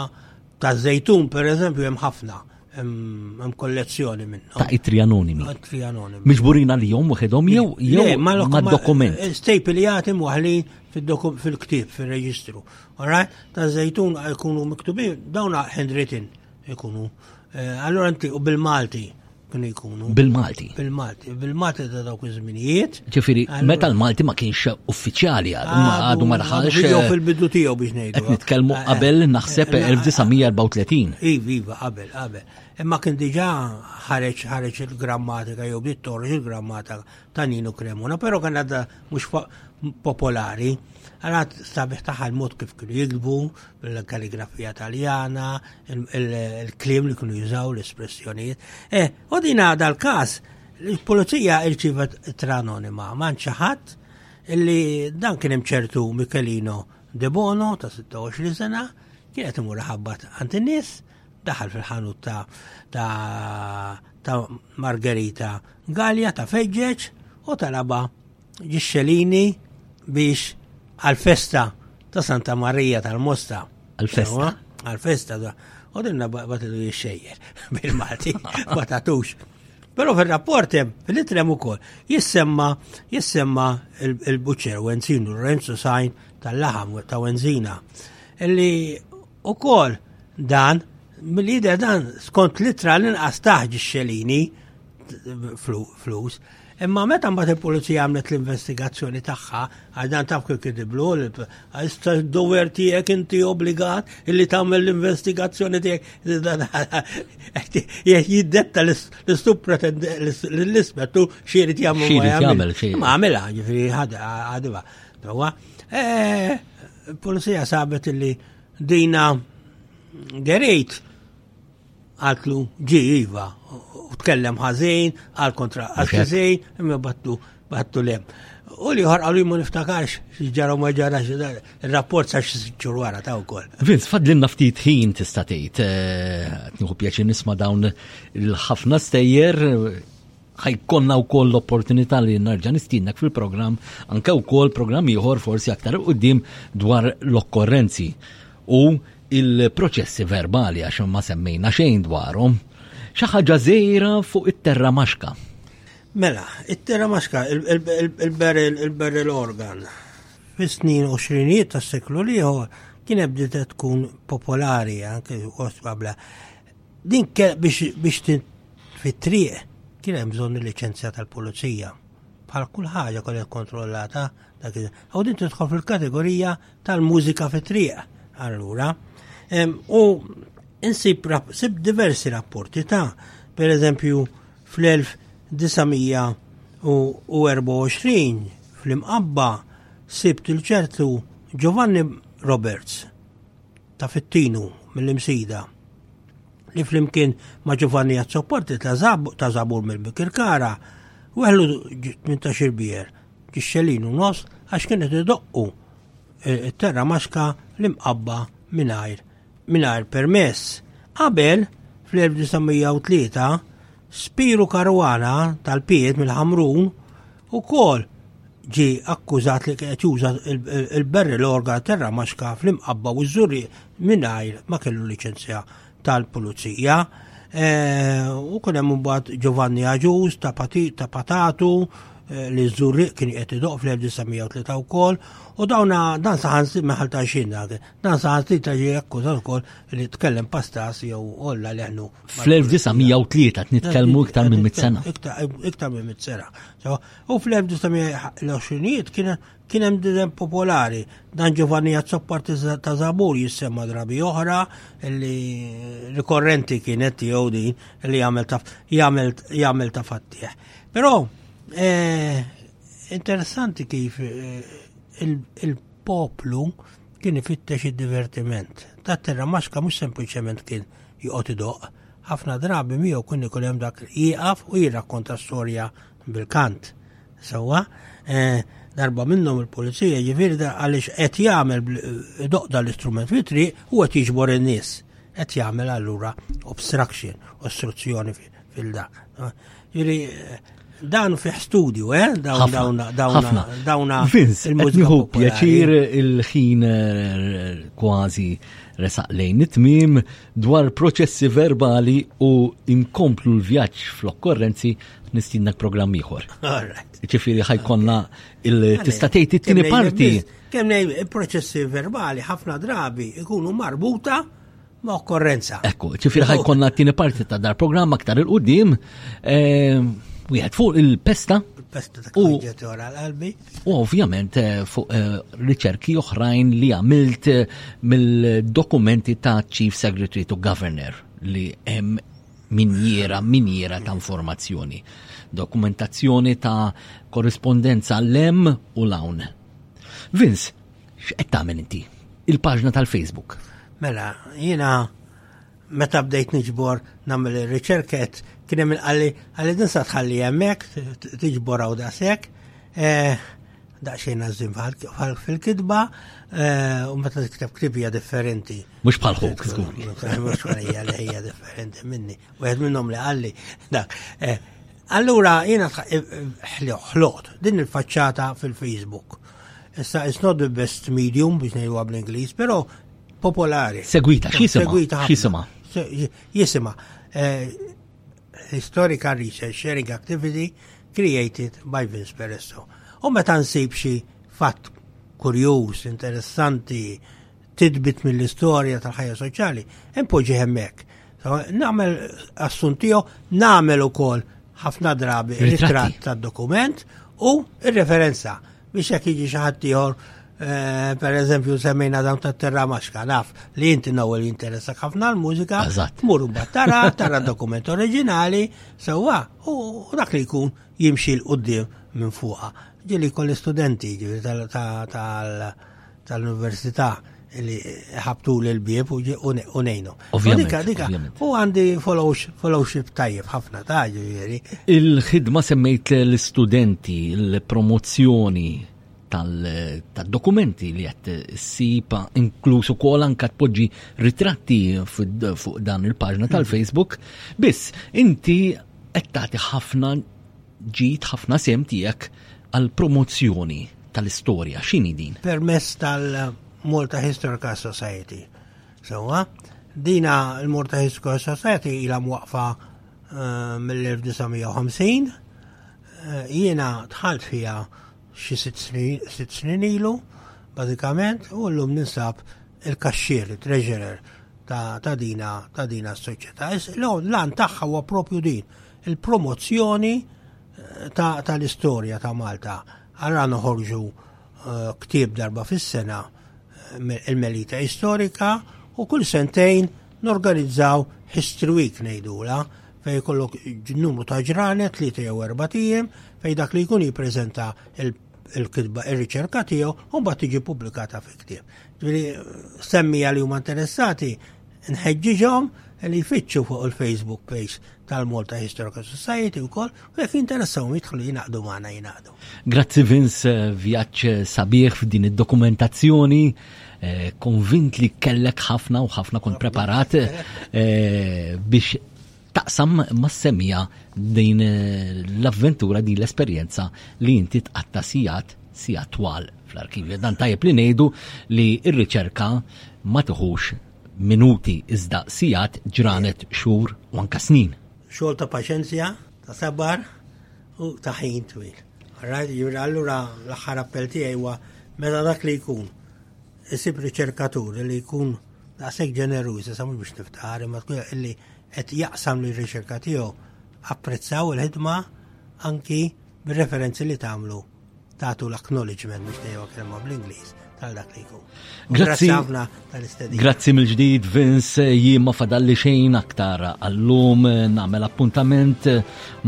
Ta' żejtun pereżempju hemm ħafna hemm kollezzjoni minnhom. Ta' itri anonimi. Itri anonimi. Miġburina li jom waħedhom jew jew ma' dokument. Eh, Stejpi li jagħti waħli fil-ktieb, fil-reġistru. Alright, ta' żejtun jkunu miktubin, dawna handwritten ikunu. Eh, allora inti u bil-Malti kienu jkunu. Bil-Malti. Bil-Malti, bil-Malti ta' dawk iż-żminijiet. Ġifieri, meta l-Malti ma kienx uffiċjali għadu, ma għadu ma daħalx. Jew eh, fil-bidu tiegħu biex ngħidu. Qed nitkellmu eh, qabel eh, naħseb 1934. Iva, iva, qabel, qabel. Imma kien diġà ħareġ ħareġ il-grammatika jew bdiet torġ il-grammatika ta' Nino Cremona, però kien għadha mhux popolari. Għalat sabiħ taħal mod kif kienu jikbu, l-kalligrafija taljana, il-klim li kienu jużaw l-espressjonijiet. Eh, u din għada l-kas, il-polizija irċivet tra anonima, man ċaħat illi dan kien ċertu Michelino De Bono ta' 26 sena, kien qed imur ħabbat għand in-nies, daħal fil-ħanut ta' ta' ta' Margherita Gallia ta' Feġġeġ u talaba Ġixxelini biex għal-festa ta' Santa Marija tal-Mosta. Għal-festa. Għal-festa. U dinna batilu jixxejjer bil-Malti, batatux. Pero fil-rapport hemm, fil-itrem ukoll, jissemma jissemma il-buċer Wenzin, Lorenzo Sajn tal-laħam ta' Wenzina. Illi ukoll dan, mill-lider dan skont litra l-inqas taħġi xelini flus, Imma meta mbagħad il-pulizija għamlet l-investigazzjoni tagħha għal dan taf kif kidiblu, issa d-dower tiegħek inti obbligat illi tagħmel l-investigazzjoni tiegħek jiddetta l-istupretend l-ispettu xierid jagħmel. Ma għamilha ġifieri ħadha. Eh, il-pulizija sabet illi dina gerejt Qaltlu ġi iva u tkellem ħażin, qal kontra għażin, imma battu battu lem. U li ħar għalu ma niftakarx ġara ma ġara il-rapport sa xċur wara ta' u koll. Vince, fadlinna ftit ħin tista' tgħid, eh, tnuħu pjaċi nisma' dawn il-ħafna stejjer ħajkonna u koll l-opportunità li narġa nistinnak fil-program, anka u koll program ieħor forsi aktar u dwar l-okkorrenzi. U il-proċessi verbali għax ma semmejna xejn dwarhom, xi ħaġa żejra fuq it-terra maxka. Mela, it-terra maxka, il-beril organ, fis-snin 20 tas-seklu liħor kien ebdiet tkun popolari anke qabla. Din biex fit-triq kien hemm bżonn il-liċenzja tal-pulizija. Bħal kull ħaġa kollha kontrollata dak Aw din tidħol fil-kategorija tal-mużika fit-triq allura. U insib sib diversi rapporti ta' per eżempju fl-1924 fl-imqabba sib il-ċertu Giovanni Roberts ta' fittinu mill-imsida li flimkien ma' Giovanni Azzoparti ta' Zabur mill-Bikirkara weħlu 18 bier Kixxelin u nofs għax kienet idoqqu terra maska l-imqabba mingħajr mingħajr permess. Qabel fl-1903 Spiru Karwana tal-Piet mill-Ħamrun ukoll ġi akkużat li qed juża l-berri l-orga terra maska fl-imqabba u ż-żuri mingħajr ma kellu liċenzja. tal-Pulizija. E, u kien hemm imbagħad Giovanni Aġus ta' ta' Patatu e, li żurriq kien qed idoq fl-1903 wkoll u dawna dan saħan si meħal ta' xin dan saħan si ta' ġie akkużat ukoll li tkellem pastas jew olla leħnu. Fl-1903 nitkellmu iktar minn mit sena. Iktar minn mit sena. U fl-1920 kien Kien hemm didem popolari, dan Giovanni Azzoparti ta' Zabur jissemma drabi oħra li rikorrenti kienet tiegħu din li jagħmel ta' fattieħ. Però eh, interessanti kif eh, il-poplu kien ifittex id-divertiment. Ta' terra maska mhux sempliċement kien joqgħod idoq, ħafna drabi miegħu kien ikun hemm dak jieqaf u jirrakkonta storja Bil-kant, sewwa, eh, darba minnhom il-pulizija ġifieri għaliex qed jagħmel doqda l-istrument fitri u qed jiġbor in-nies. Qed jagħmel allura obstruction, ostruzzjoni fil-da. Ġifieri dan fih studju, eh? Dawn dawn dawn dawn il-mużiku. pjaċir il-ħin eh, kważi resaq lejn it-tmim Dwar proċessi verbali u inkomplu l-vjaġġ fl-okkorrenzi nistinnak programm ieħor. Ġifieri ħajkonna il-tista' tgħid it-tieni parti. Kemm ngħid proċessi verbali ħafna drabi jkunu marbuta ma' okkorrenza. Ekku, ġifieri ħajkonna t-tieni parti ta' dar programm aktar il-qudiem. Eh, wieħed fuq il-pesta. Il-pesta ta' kħiġġet ora l-qalbi. u ovvjament eh, fuq eh, riċerki oħrajn li għamilt eh, mill-dokumenti ta' Chief Secretary to Governor li hemm minjera, minjera ta' informazzjoni. Dokumentazzjoni ta' korrispondenza l-em u l-awn. Vince, x'qed tagħmel inti? Il-paġna tal-Facebook. Mela, jiena meta bdejt niġbor nagħmel ir-riċerket kien hemm inqalli għalli din sa tħalli hemmhekk tiġbor hawn daqshekk. Eh, daqsxejn għażin fil-kitba eh, u meta tikteb ktibija differenti. Mhux bħal ħuk, żgur. Mhux għalija li hija differenti minni. Wieħed minnhom li għalli dak. Eh, allura jiena ħloqt din il-faċċata fil-Facebook. Issa it's not the best medium biex ngħidu bl-Ingliż, però popolari. Segwita, x'jisimha? X'jisimha? Jisimha eh, Historical Research Sharing Activity created by Vince Peresso. U meta nsib xi fatt kurjuż, interessanti, tidbit mill-istorja tal-ħajja soċjali, impoġi hemmhekk. Namel assuntiju, namel ukoll ħafna drabi ritratt tad-dokument u il referenza Biex jekk jiġi xi ħadd ieħor Eh, per eżempju semmejna dawn ta' terra maċka, naf li inti nawel jinteressa ħafna l-mużika, mur mbagħad tara, tara dokument oriġinali, sewwa u dak li jkun jimxi l qudiem minn fuqha. Ġieli koll studenti ġieli tal tal-università li ħabtu l-bieb u nejnu. Dika, dika, u għandi fellowship tajjeb ħafna ta' ġifieri. Il-ħidma semmejt l-istudenti, l-promozzjoni tal-dokumenti li għat sib inklusu kol anka tpoġġi ritratti fuq dan il-paġna tal-Facebook, biss inti qed tagħti ħafna ġid ħafna sem tiegħek għall-promozzjoni tal-istorja. X'inhi din? Permezz tal-Malta Historical Society. Sewwa, dina l-Malta Historical Society ilha mwaqfa eh, mill-1950. Eh, jiena tħalt fiha xi sitt snin ilu, bażikament, u llum ninsab il-kaxxier, il-treasurer ta' dina ta' dina s-soċjetà. L-għan tagħha huwa propju din, il-promozzjoni tal-istorja ta' Malta. Għara noħorġu eh, ktib darba fis-sena eh, il-melita istorika u kull sentejn norganizzaw History Week nejdula fej kollok numru ta' ġranet li jew erba' tijem fej dak li jkun jiprezenta il il-kitba ir-riċerka tiegħu u mbagħad tiġi pubblikata fi ktieb. Ġifieri semmija li huma interessati nħeġġiġhom li jfittxu fuq il-Facebook page tal-Malta Historical Society u koll, u jek jinteressaw jitħlu jinaqdu maħna jinaqdu. Grazzi Vince, eh, vjaċ eh, sabiħ f'din id-dokumentazzjoni, eh, konvint li kellek ħafna u ħafna kun preparat biex taqsam mas-semija din l-avventura din l-esperjenza li inti tqatta sigħat sigħat twal fl-arkivju. Dan tajjeb li ngħidu li r-riċerka ma tiħux minuti iżda sigħat ġranet xhur u anka snin. Xogħol ta' paċenzja, ta' sabar u ta' ħin twil. Rajt, jiġifieri allura l-aħħar appell tiegħi huwa meta dak li jkun isib riċerkatur li jkun daqshekk ġeneruż sa mhux biex niftaħar imma tkun illi qed jaqsam li riċerka tiegħu apprezzaw il-ħidma anki bir-referenzi li tagħmlu tagħtu l-acknowledgement biex tejwa kremma bl-Ingliż tal dak li jkun. Grazzi ħafna tal-istedin. Grazzi mill-ġdid Vince jien ma fadalli xejn aktar għallum nagħmel appuntament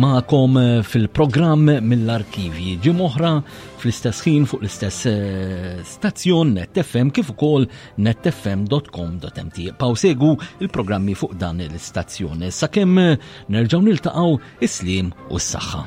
magħkom fil-programm mill-arkivji ġim oħra fl-istess ħin fuq l-istess eh, stazzjon netfm kif ukoll netfm.com.mt. Paw segu il-programmi fuq dan l-istazzjon. Sakemm eh, nerġgħu niltaqgħu islim u s-saħħa.